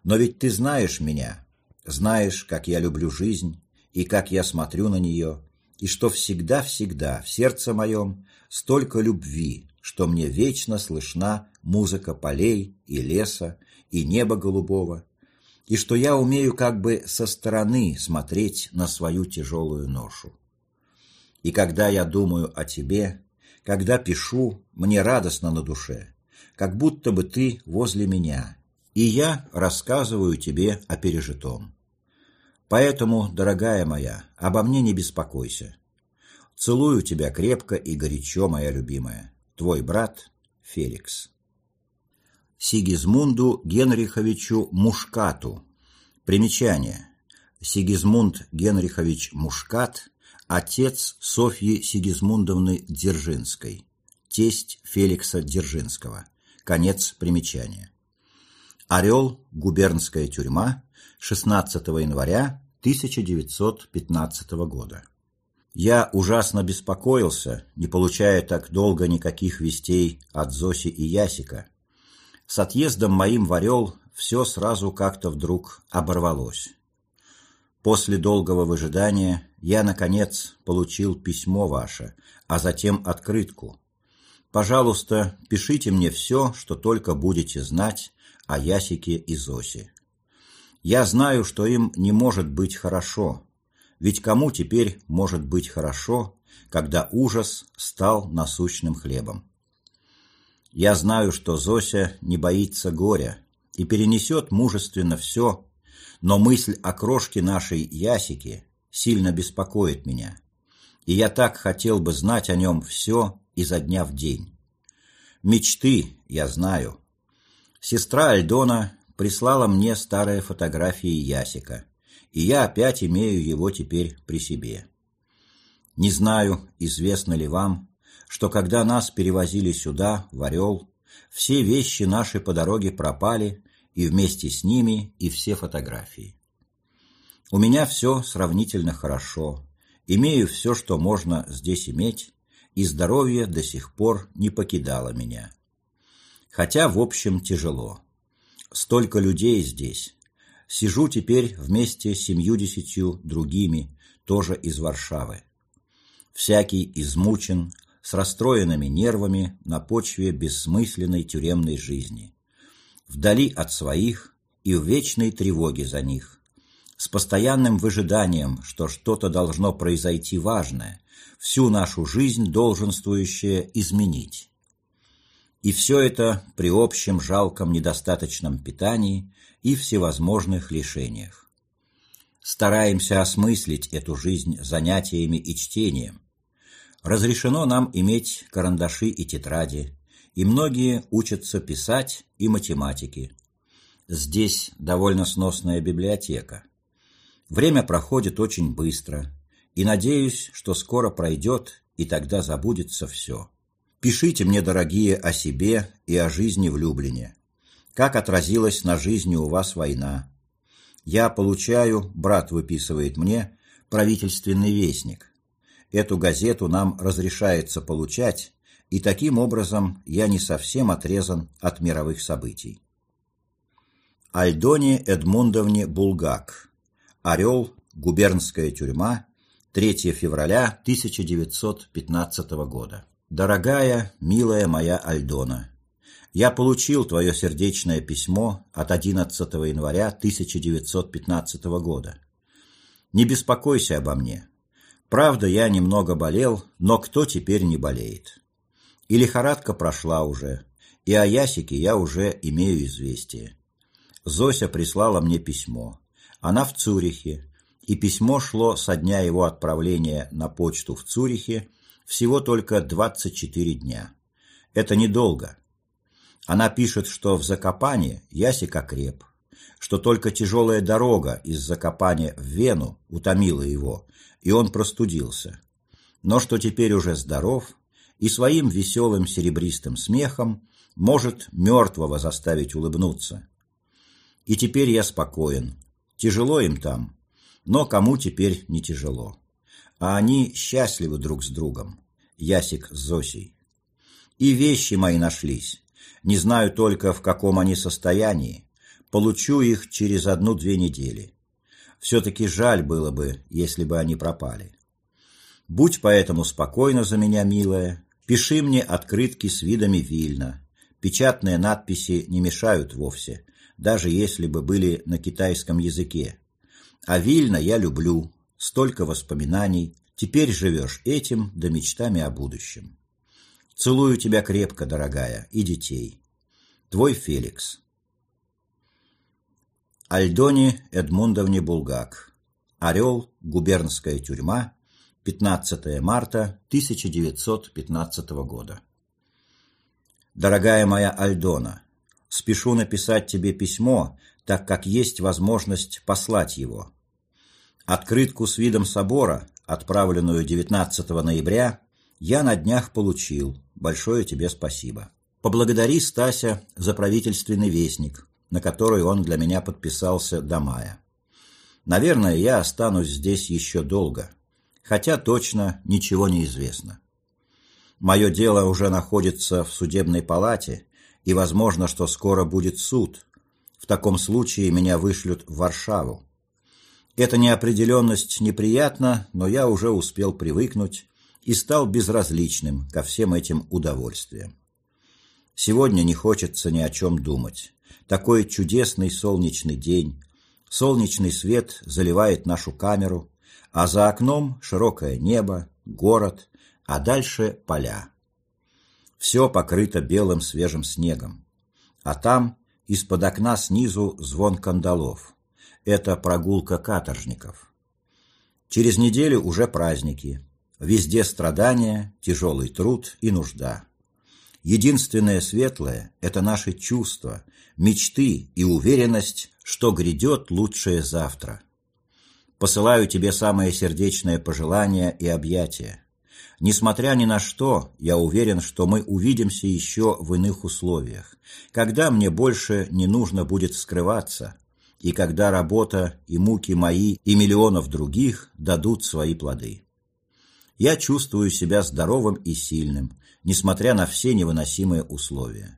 но ведь ты знаешь меня, знаешь, как я люблю жизнь и как я смотрю на нее, и что всегда-всегда в сердце моем столько любви, что мне вечно слышна музыка полей и леса, и неба голубого, и что я умею как бы со стороны смотреть на свою тяжелую ношу. И когда я думаю о тебе, когда пишу, мне радостно на душе, как будто бы ты возле меня, и я рассказываю тебе о пережитом. Поэтому, дорогая моя, обо мне не беспокойся. Целую тебя крепко и горячо, моя любимая. Твой брат Феликс. Сигизмунду Генриховичу Мушкату. Примечание. Сигизмунд Генрихович Мушкат – отец Софьи Сигизмундовны Дзержинской, тесть Феликса Дзержинского. Конец примечания. Орел, губернская тюрьма, 16 января 1915 года. Я ужасно беспокоился, не получая так долго никаких вестей от Зоси и Ясика. С отъездом моим в Орел все сразу как-то вдруг оборвалось. После долгого выжидания я, наконец, получил письмо ваше, а затем открытку. Пожалуйста, пишите мне все, что только будете знать о Ясике и Зосе. Я знаю, что им не может быть хорошо, ведь кому теперь может быть хорошо, когда ужас стал насущным хлебом? Я знаю, что Зося не боится горя и перенесет мужественно все, но мысль о крошке нашей Ясики сильно беспокоит меня, и я так хотел бы знать о нем все изо дня в день. Мечты, я знаю. Сестра Альдона прислала мне старые фотографии Ясика – и я опять имею его теперь при себе. Не знаю, известно ли вам, что когда нас перевозили сюда, в Орел, все вещи наши по дороге пропали, и вместе с ними и все фотографии. У меня все сравнительно хорошо, имею все, что можно здесь иметь, и здоровье до сих пор не покидало меня. Хотя, в общем, тяжело. Столько людей здесь, Сижу теперь вместе с семью-десятью другими, тоже из Варшавы. Всякий измучен, с расстроенными нервами на почве бессмысленной тюремной жизни. Вдали от своих и в вечной тревоге за них. С постоянным выжиданием, что что-то должно произойти важное, всю нашу жизнь долженствующее изменить. И все это при общем жалком недостаточном питании и всевозможных лишениях. Стараемся осмыслить эту жизнь занятиями и чтением. Разрешено нам иметь карандаши и тетради, и многие учатся писать и математике. Здесь довольно сносная библиотека. Время проходит очень быстро, и надеюсь, что скоро пройдет, и тогда забудется все. Пишите мне, дорогие, о себе и о жизни в Люблине. Как отразилась на жизни у вас война? Я получаю, брат выписывает мне, правительственный вестник. Эту газету нам разрешается получать, и таким образом я не совсем отрезан от мировых событий. Альдоне Эдмундовне Булгак. Орел. Губернская тюрьма. 3 февраля 1915 года. Дорогая, милая моя Альдона, я получил твое сердечное письмо от 11 января 1915 года. Не беспокойся обо мне. Правда, я немного болел, но кто теперь не болеет? И лихорадка прошла уже, и о Ясике я уже имею известие. Зося прислала мне письмо. Она в Цюрихе, и письмо шло со дня его отправления на почту в Цюрихе всего только 24 дня. Это недолго, она пишет, что в Закопане Ясик окреп, что только тяжелая дорога из Закопания в Вену утомила его, и он простудился, но что теперь уже здоров и своим веселым серебристым смехом может мертвого заставить улыбнуться. И теперь я спокоен. Тяжело им там, но кому теперь не тяжело. А они счастливы друг с другом, Ясик с Зосей. И вещи мои нашлись, не знаю только, в каком они состоянии, получу их через одну-две недели. Все-таки жаль было бы, если бы они пропали. Будь поэтому спокойна за меня, милая, пиши мне открытки с видами Вильна. Печатные надписи не мешают вовсе, даже если бы были на китайском языке. А Вильна я люблю, столько воспоминаний, теперь живешь этим да мечтами о будущем. Целую тебя крепко, дорогая, и детей. Твой Феликс. Альдоне Эдмундовне Булгак. Орел. Губернская тюрьма. 15 марта 1915 года. Дорогая моя Альдона, спешу написать тебе письмо, так как есть возможность послать его. Открытку с видом собора, отправленную 19 ноября, я на днях получил. Большое тебе спасибо. Поблагодари Стася за правительственный вестник, на который он для меня подписался до мая. Наверное, я останусь здесь еще долго, хотя точно ничего не известно. Мое дело уже находится в судебной палате, и возможно, что скоро будет суд. В таком случае меня вышлют в Варшаву. Эта неопределенность неприятна, но я уже успел привыкнуть и стал безразличным ко всем этим удовольствиям. Сегодня не хочется ни о чем думать. Такой чудесный солнечный день. Солнечный свет заливает нашу камеру, а за окном широкое небо, город, а дальше поля. Все покрыто белым свежим снегом. А там из-под окна снизу звон кандалов. Это прогулка каторжников. Через неделю уже праздники. Везде страдания, тяжелый труд и нужда. Единственное светлое – это наши чувства, мечты и уверенность, что грядет лучшее завтра. Посылаю тебе самое сердечное пожелание и объятие. Несмотря ни на что, я уверен, что мы увидимся еще в иных условиях, когда мне больше не нужно будет скрываться, и когда работа и муки мои и миллионов других дадут свои плоды. Я чувствую себя здоровым и сильным, несмотря на все невыносимые условия.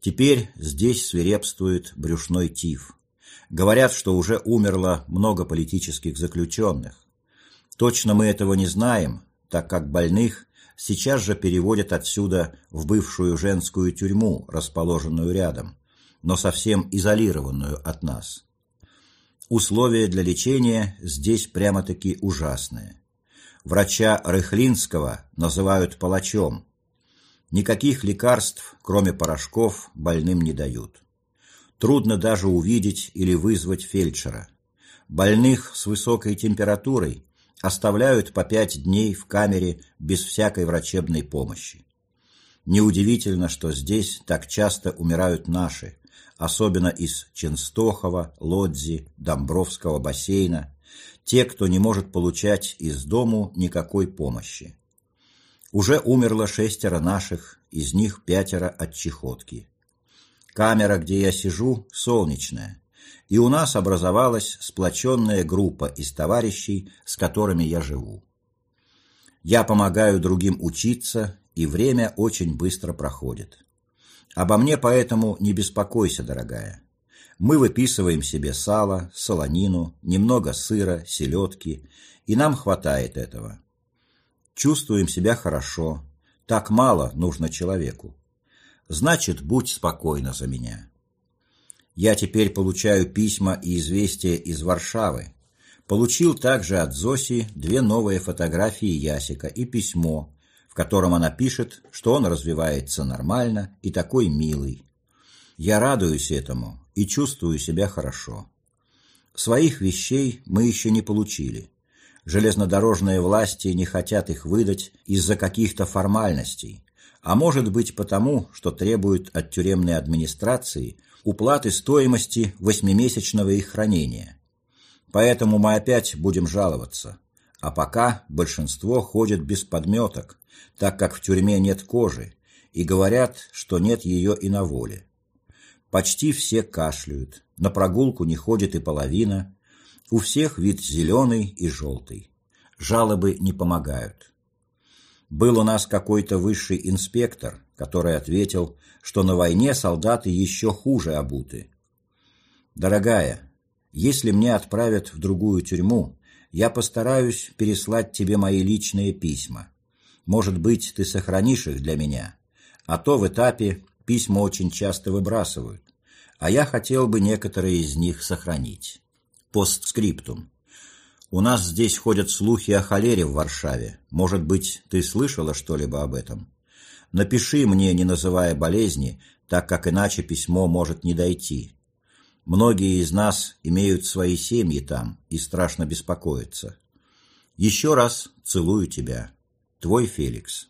Теперь здесь свирепствует брюшной тиф. Говорят, что уже умерло много политических заключенных. Точно мы этого не знаем, так как больных сейчас же переводят отсюда в бывшую женскую тюрьму, расположенную рядом, но совсем изолированную от нас. Условия для лечения здесь прямо-таки ужасные. Врача Рыхлинского называют палачом. Никаких лекарств, кроме порошков, больным не дают. Трудно даже увидеть или вызвать фельдшера. Больных с высокой температурой оставляют по пять дней в камере без всякой врачебной помощи. Неудивительно, что здесь так часто умирают наши, особенно из Ченстохова, Лодзи, Домбровского бассейна, те, кто не может получать из дому никакой помощи. Уже умерло шестеро наших, из них пятеро от чехотки. Камера, где я сижу, солнечная, и у нас образовалась сплоченная группа из товарищей, с которыми я живу. Я помогаю другим учиться, и время очень быстро проходит. Обо мне поэтому не беспокойся, дорогая. Мы выписываем себе сало, солонину, немного сыра, селедки, и нам хватает этого. Чувствуем себя хорошо, так мало нужно человеку. Значит, будь спокойна за меня. Я теперь получаю письма и известия из Варшавы. Получил также от Зоси две новые фотографии Ясика и письмо, в котором она пишет, что он развивается нормально и такой милый. Я радуюсь этому и чувствую себя хорошо. Своих вещей мы еще не получили. Железнодорожные власти не хотят их выдать из-за каких-то формальностей, а может быть потому, что требуют от тюремной администрации уплаты стоимости восьмимесячного их хранения. Поэтому мы опять будем жаловаться. А пока большинство ходит без подметок, так как в тюрьме нет кожи, и говорят, что нет ее и на воле. Почти все кашляют, на прогулку не ходит и половина, У всех вид зеленый и желтый. Жалобы не помогают. Был у нас какой-то высший инспектор, который ответил, что на войне солдаты еще хуже обуты. «Дорогая, если мне отправят в другую тюрьму, я постараюсь переслать тебе мои личные письма. Может быть, ты сохранишь их для меня, а то в этапе письма очень часто выбрасывают, а я хотел бы некоторые из них сохранить. Постскриптум. У нас здесь ходят слухи о холере в Варшаве. Может быть, ты слышала что-либо об этом? Напиши мне, не называя болезни, так как иначе письмо может не дойти. Многие из нас имеют свои семьи там и страшно беспокоятся. Еще раз целую тебя. Твой Феликс.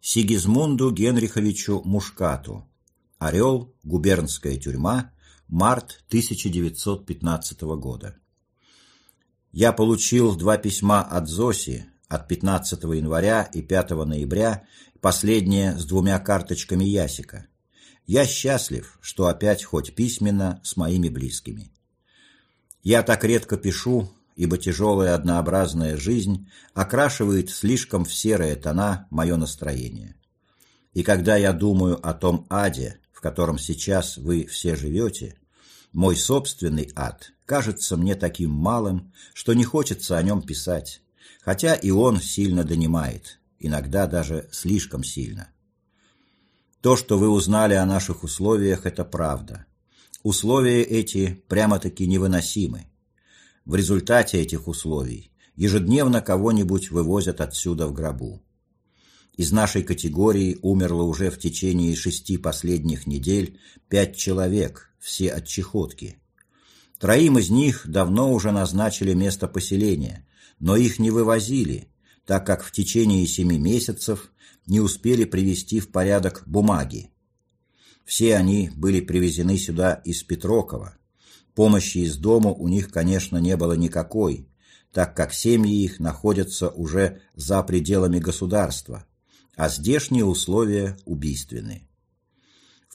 Сигизмунду Генриховичу Мушкату. Орел, губернская тюрьма, март 1915 года. Я получил два письма от Зоси от 15 января и 5 ноября, последнее с двумя карточками Ясика. Я счастлив, что опять хоть письменно с моими близкими. Я так редко пишу, ибо тяжелая однообразная жизнь окрашивает слишком в серые тона мое настроение. И когда я думаю о том аде, в котором сейчас вы все живете, мой собственный ад кажется мне таким малым, что не хочется о нем писать, хотя и он сильно донимает, иногда даже слишком сильно. То, что вы узнали о наших условиях, это правда. Условия эти прямо-таки невыносимы. В результате этих условий ежедневно кого-нибудь вывозят отсюда в гробу. Из нашей категории умерло уже в течение шести последних недель пять человек, все от чехотки. Троим из них давно уже назначили место поселения, но их не вывозили, так как в течение семи месяцев не успели привести в порядок бумаги. Все они были привезены сюда из Петрокова. Помощи из дома у них, конечно, не было никакой, так как семьи их находятся уже за пределами государства, а здешние условия убийственны.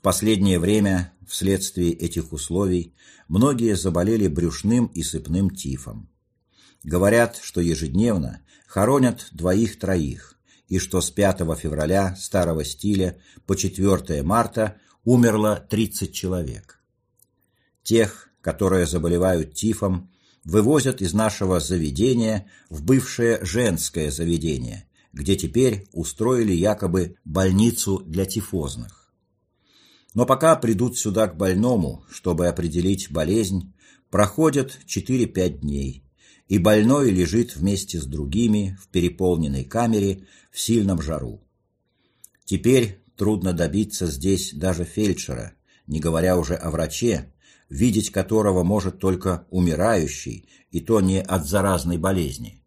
Последнее время, вследствие этих условий, многие заболели брюшным и сыпным тифом. Говорят, что ежедневно хоронят двоих-троих, и что с 5 февраля старого стиля по 4 марта умерло 30 человек. Тех, которые заболевают тифом, вывозят из нашего заведения в бывшее женское заведение, где теперь устроили якобы больницу для тифозных. Но пока придут сюда к больному, чтобы определить болезнь, проходят 4-5 дней, и больной лежит вместе с другими в переполненной камере в сильном жару. Теперь трудно добиться здесь даже фельдшера, не говоря уже о враче, видеть которого может только умирающий, и то не от заразной болезни.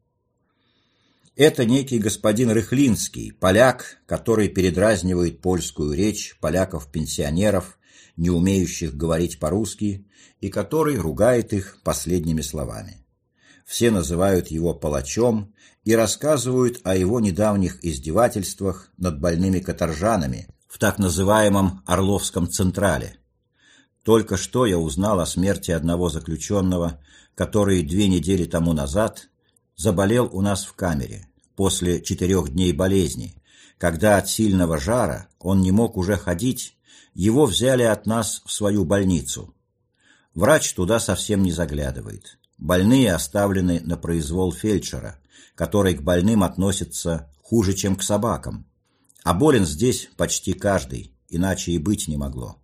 Это некий господин Рыхлинский, поляк, который передразнивает польскую речь поляков-пенсионеров, не умеющих говорить по-русски, и который ругает их последними словами все называют его палачом и рассказывают о его недавних издевательствах над больными каторжанами в так называемом Орловском Централе. Только что я узнал о смерти одного заключенного, который две недели тому назад заболел у нас в камере после четырех дней болезни, когда от сильного жара он не мог уже ходить, его взяли от нас в свою больницу. Врач туда совсем не заглядывает. Больные оставлены на произвол фельдшера, который к больным относится хуже, чем к собакам. А болен здесь почти каждый, иначе и быть не могло.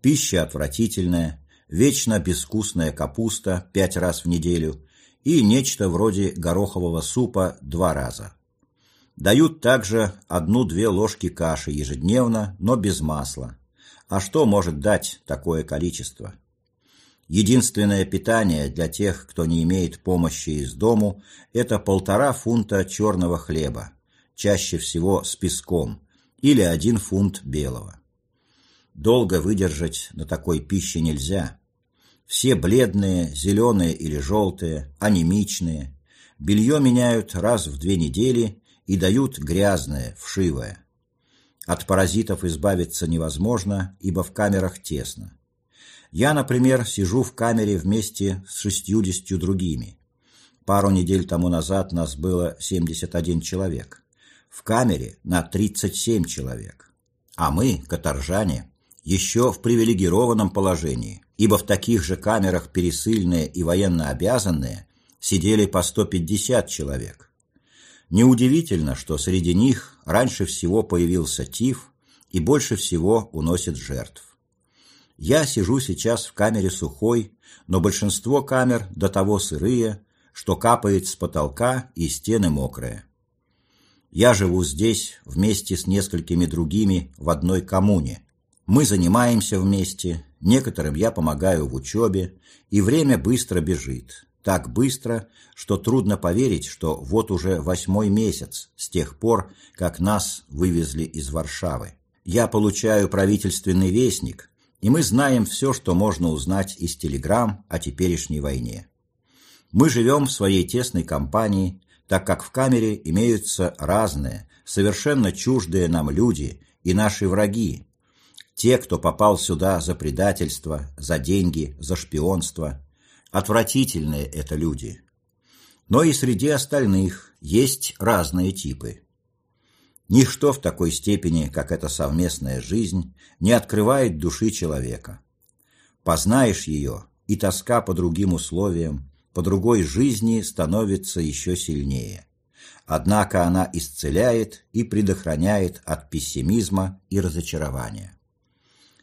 Пища отвратительная, вечно безвкусная капуста пять раз в неделю и нечто вроде горохового супа два раза. Дают также одну-две ложки каши ежедневно, но без масла. А что может дать такое количество? Единственное питание для тех, кто не имеет помощи из дому, это полтора фунта черного хлеба, чаще всего с песком, или один фунт белого. Долго выдержать на такой пище нельзя. Все бледные, зеленые или желтые, анемичные. Белье меняют раз в две недели и дают грязное, вшивое. От паразитов избавиться невозможно, ибо в камерах тесно. Я, например, сижу в камере вместе с шестьюдесятью другими. Пару недель тому назад нас было 71 человек. В камере на 37 человек. А мы, каторжане, еще в привилегированном положении, ибо в таких же камерах пересыльные и военно обязанные сидели по 150 человек. Неудивительно, что среди них раньше всего появился тиф и больше всего уносит жертв. Я сижу сейчас в камере сухой, но большинство камер до того сырые, что капает с потолка и стены мокрые. Я живу здесь вместе с несколькими другими в одной коммуне. Мы занимаемся вместе, некоторым я помогаю в учебе, и время быстро бежит. Так быстро, что трудно поверить, что вот уже восьмой месяц с тех пор, как нас вывезли из Варшавы. Я получаю правительственный вестник, и мы знаем все, что можно узнать из телеграмм о теперешней войне. Мы живем в своей тесной компании, так как в камере имеются разные, совершенно чуждые нам люди и наши враги, те, кто попал сюда за предательство, за деньги, за шпионство. Отвратительные это люди. Но и среди остальных есть разные типы. Ничто в такой степени, как эта совместная жизнь, не открывает души человека. Познаешь ее, и тоска по другим условиям, по другой жизни становится еще сильнее. Однако она исцеляет и предохраняет от пессимизма и разочарования.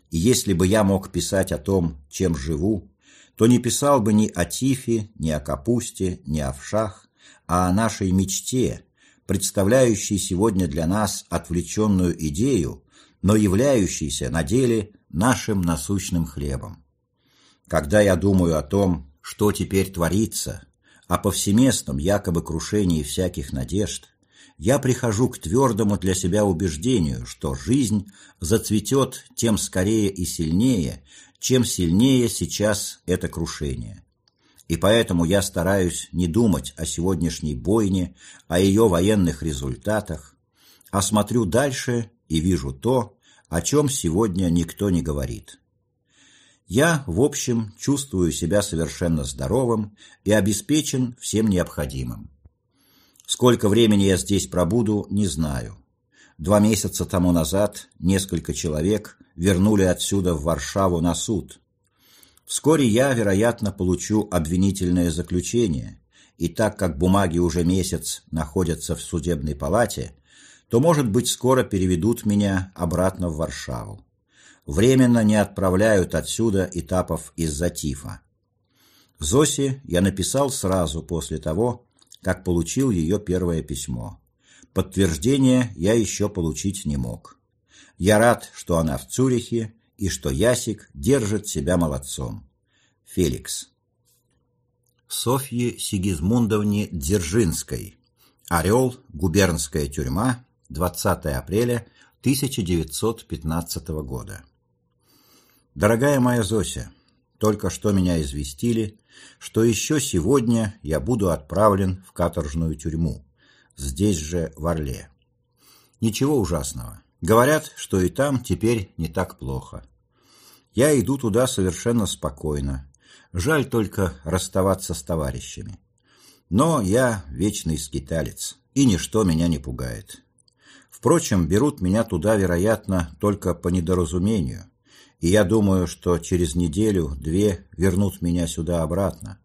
И если бы я мог писать о том, чем живу, то не писал бы ни о Тифе, ни о капусте, ни о вшах, а о нашей мечте, представляющий сегодня для нас отвлеченную идею, но являющийся на деле нашим насущным хлебом. Когда я думаю о том, что теперь творится, о повсеместном якобы крушении всяких надежд, я прихожу к твердому для себя убеждению, что жизнь зацветет тем скорее и сильнее, чем сильнее сейчас это крушение и поэтому я стараюсь не думать о сегодняшней бойне, о ее военных результатах, а смотрю дальше и вижу то, о чем сегодня никто не говорит. Я, в общем, чувствую себя совершенно здоровым и обеспечен всем необходимым. Сколько времени я здесь пробуду, не знаю. Два месяца тому назад несколько человек вернули отсюда в Варшаву на суд, Вскоре я, вероятно, получу обвинительное заключение, и так как бумаги уже месяц находятся в судебной палате, то, может быть, скоро переведут меня обратно в Варшаву. Временно не отправляют отсюда этапов из-за тифа. Зосе я написал сразу после того, как получил ее первое письмо. Подтверждение я еще получить не мог. Я рад, что она в Цюрихе и что Ясик держит себя молодцом. Феликс. Софье Сигизмундовне Дзержинской. Орел. Губернская тюрьма. 20 апреля 1915 года. Дорогая моя Зося, только что меня известили, что еще сегодня я буду отправлен в каторжную тюрьму, здесь же, в Орле. Ничего ужасного. Говорят, что и там теперь не так плохо. Я иду туда совершенно спокойно. Жаль только расставаться с товарищами. Но я вечный скиталец, и ничто меня не пугает. Впрочем, берут меня туда, вероятно, только по недоразумению, и я думаю, что через неделю-две вернут меня сюда обратно,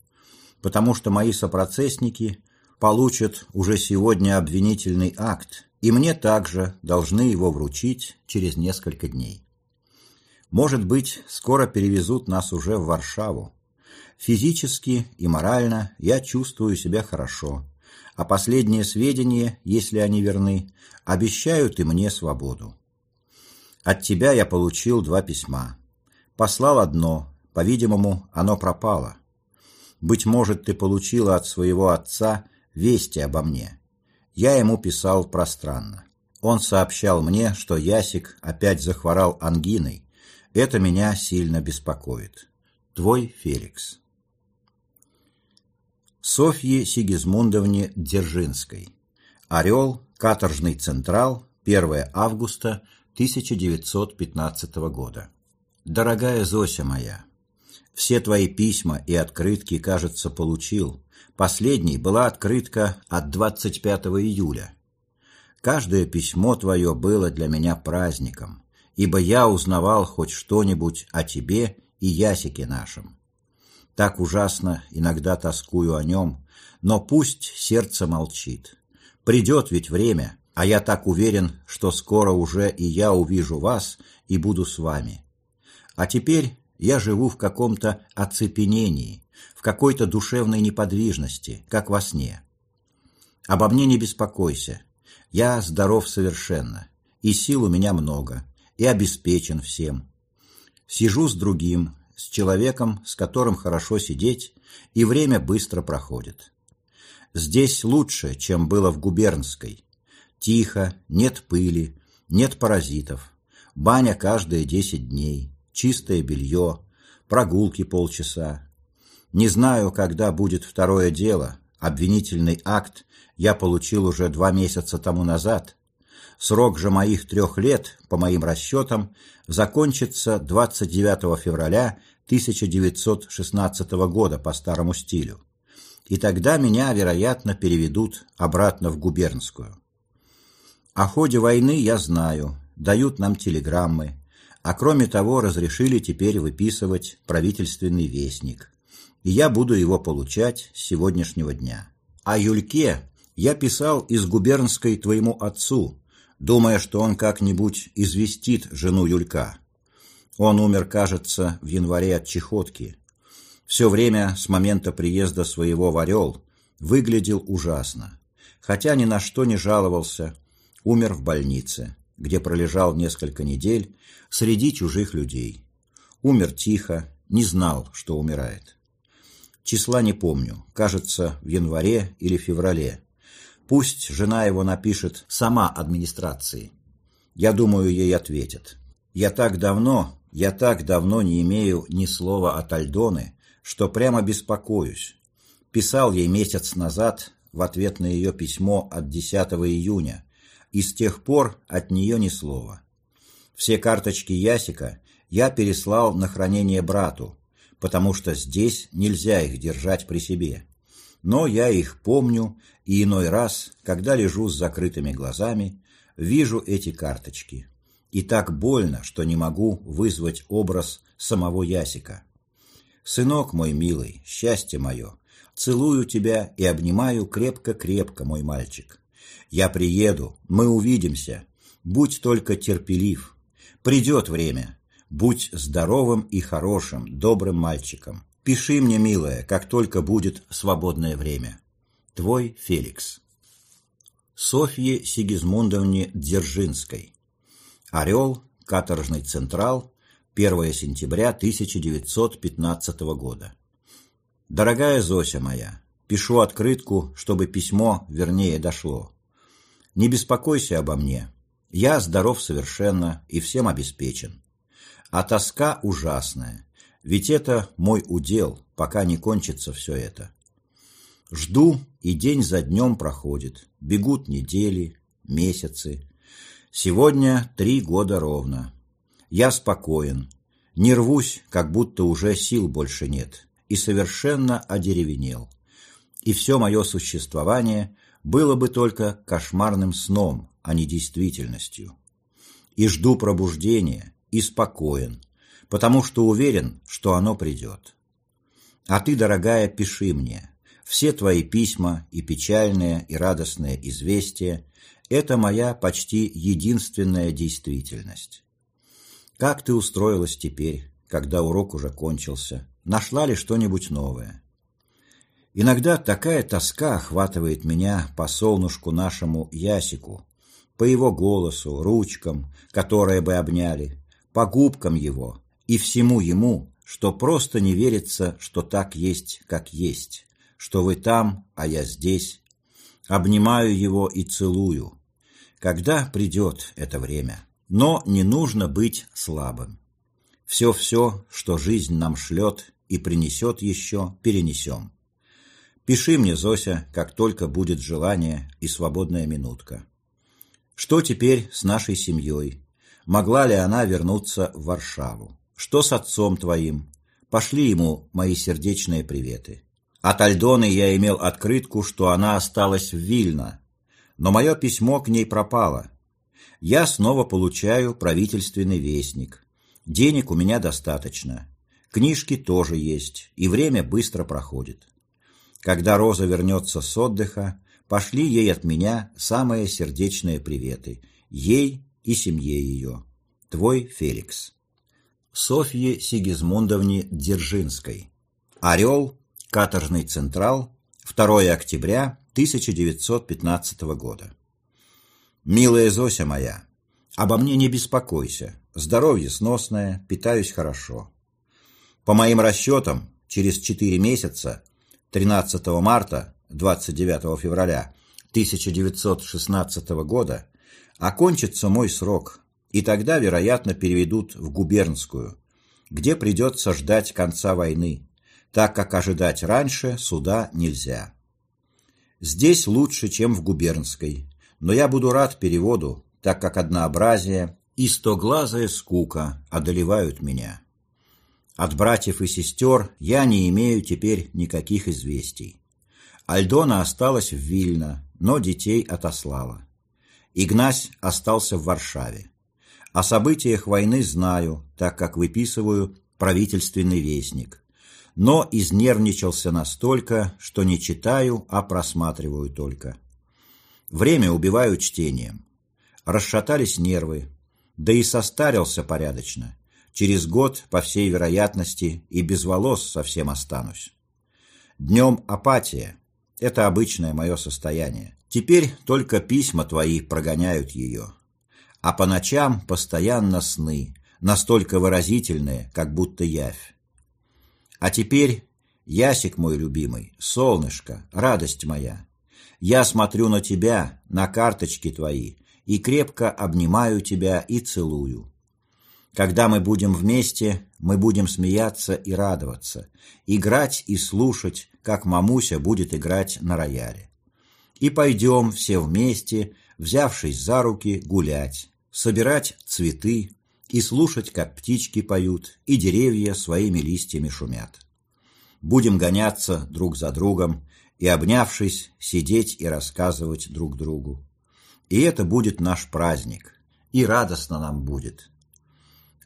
потому что мои сопроцессники получат уже сегодня обвинительный акт, и мне также должны его вручить через несколько дней. Может быть, скоро перевезут нас уже в Варшаву. Физически и морально я чувствую себя хорошо, а последние сведения, если они верны, обещают и мне свободу. От тебя я получил два письма. Послал одно, по-видимому, оно пропало. Быть может, ты получила от своего отца вести обо мне. Я ему писал пространно. Он сообщал мне, что Ясик опять захворал ангиной. Это меня сильно беспокоит. Твой Феликс. Софье Сигизмундовне Дзержинской. Орел, каторжный централ, 1 августа 1915 года. Дорогая Зося моя, все твои письма и открытки, кажется, получил. Последней была открытка от 25 июля. Каждое письмо твое было для меня праздником, ибо я узнавал хоть что-нибудь о тебе и Ясике нашем. Так ужасно иногда тоскую о нем, но пусть сердце молчит. Придет ведь время, а я так уверен, что скоро уже и я увижу вас и буду с вами. А теперь я живу в каком-то оцепенении, в какой-то душевной неподвижности, как во сне. Обо мне не беспокойся, я здоров совершенно, и сил у меня много, и обеспечен всем. Сижу с другим, с человеком, с которым хорошо сидеть, и время быстро проходит. Здесь лучше, чем было в губернской. Тихо, нет пыли, нет паразитов. Баня каждые десять дней, чистое белье, прогулки полчаса. Не знаю, когда будет второе дело. Обвинительный акт я получил уже два месяца тому назад. Срок же моих трех лет, по моим расчетам, закончится 29 февраля 1916 года по старому стилю и тогда меня, вероятно, переведут обратно в губернскую. О ходе войны я знаю, дают нам телеграммы, а кроме того разрешили теперь выписывать правительственный вестник, и я буду его получать с сегодняшнего дня. О Юльке я писал из губернской твоему отцу, думая, что он как-нибудь известит жену Юлька. Он умер, кажется, в январе от чехотки, все время с момента приезда своего в Орел выглядел ужасно, хотя ни на что не жаловался, умер в больнице, где пролежал несколько недель среди чужих людей. Умер тихо, не знал, что умирает. Числа не помню, кажется, в январе или феврале. Пусть жена его напишет сама администрации. Я думаю, ей ответят. Я так давно, я так давно не имею ни слова от Альдоны, что прямо беспокоюсь. Писал ей месяц назад в ответ на ее письмо от 10 июня, и с тех пор от нее ни слова. Все карточки Ясика я переслал на хранение брату, потому что здесь нельзя их держать при себе. Но я их помню, и иной раз, когда лежу с закрытыми глазами, вижу эти карточки. И так больно, что не могу вызвать образ самого Ясика. Сынок мой милый, счастье мое, целую тебя и обнимаю крепко-крепко, мой мальчик. Я приеду, мы увидимся. Будь только терпелив. Придет время. Будь здоровым и хорошим, добрым мальчиком. Пиши мне, милая, как только будет свободное время. Твой Феликс. Софье Сигизмундовне Дзержинской. Орел, каторжный централ, 1 сентября 1915 года. Дорогая Зося моя, пишу открытку, чтобы письмо вернее дошло. Не беспокойся обо мне. Я здоров совершенно и всем обеспечен. А тоска ужасная, ведь это мой удел, пока не кончится все это. Жду, и день за днем проходит, бегут недели, месяцы. Сегодня три года ровно. Я спокоен, не рвусь, как будто уже сил больше нет, и совершенно одеревенел. И все мое существование было бы только кошмарным сном, а не действительностью. И жду пробуждения, и спокоен, потому что уверен, что оно придет. А ты, дорогая, пиши мне. Все твои письма и печальные, и радостные известия – это моя почти единственная действительность. Как ты устроилась теперь, когда урок уже кончился? Нашла ли что-нибудь новое? Иногда такая тоска охватывает меня по солнышку нашему Ясику, по его голосу, ручкам, которые бы обняли, по губкам его и всему ему, что просто не верится, что так есть, как есть, что вы там, а я здесь. Обнимаю его и целую. Когда придет это время? Но не нужно быть слабым. Все-все, что жизнь нам шлет и принесет еще, перенесем. Пиши мне, Зося, как только будет желание и свободная минутка. Что теперь с нашей семьей? Могла ли она вернуться в Варшаву? Что с отцом твоим? Пошли ему мои сердечные приветы. От Альдоны я имел открытку, что она осталась в Вильно, но мое письмо к ней пропало. Я снова получаю правительственный вестник. Денег у меня достаточно. Книжки тоже есть, и время быстро проходит. Когда Роза вернется с отдыха, пошли ей от меня самые сердечные приветы, ей и семье ее. Твой Феликс. Софье Сигизмундовне Дзержинской. Орел, Каторжный Централ, 2 октября 1915 года. Милая Зося моя, обо мне не беспокойся, здоровье сносное, питаюсь хорошо. По моим расчетам, через 4 месяца, 13 марта, 29 февраля 1916 года, окончится мой срок, и тогда, вероятно, переведут в губернскую, где придется ждать конца войны, так как ожидать раньше суда нельзя. Здесь лучше, чем в губернской, но я буду рад переводу, так как однообразие и стоглазая скука одолевают меня. От братьев и сестер я не имею теперь никаких известий. Альдона осталась в Вильно, но детей отослала. Игнась остался в Варшаве. О событиях войны знаю, так как выписываю правительственный вестник но изнервничался настолько, что не читаю, а просматриваю только. Время убиваю чтением. Расшатались нервы, да и состарился порядочно. Через год, по всей вероятности, и без волос совсем останусь. Днем апатия. Это обычное мое состояние. Теперь только письма твои прогоняют ее. А по ночам постоянно сны, настолько выразительные, как будто явь. А теперь, Ясик мой любимый, солнышко, радость моя, я смотрю на тебя, на карточки твои, и крепко обнимаю тебя и целую. Когда мы будем вместе, мы будем смеяться и радоваться, играть и слушать, как мамуся будет играть на рояле. И пойдем все вместе, взявшись за руки, гулять, собирать цветы, и слушать, как птички поют, и деревья своими листьями шумят. Будем гоняться друг за другом и, обнявшись, сидеть и рассказывать друг другу. И это будет наш праздник, и радостно нам будет.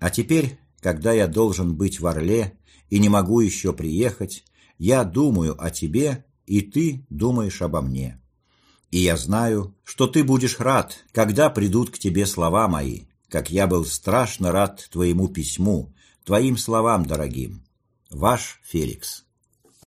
А теперь, когда я должен быть в Орле и не могу еще приехать, я думаю о тебе, и ты думаешь обо мне. И я знаю, что ты будешь рад, когда придут к тебе слова мои, как я был страшно рад твоему письму, твоим словам дорогим. Ваш Феликс.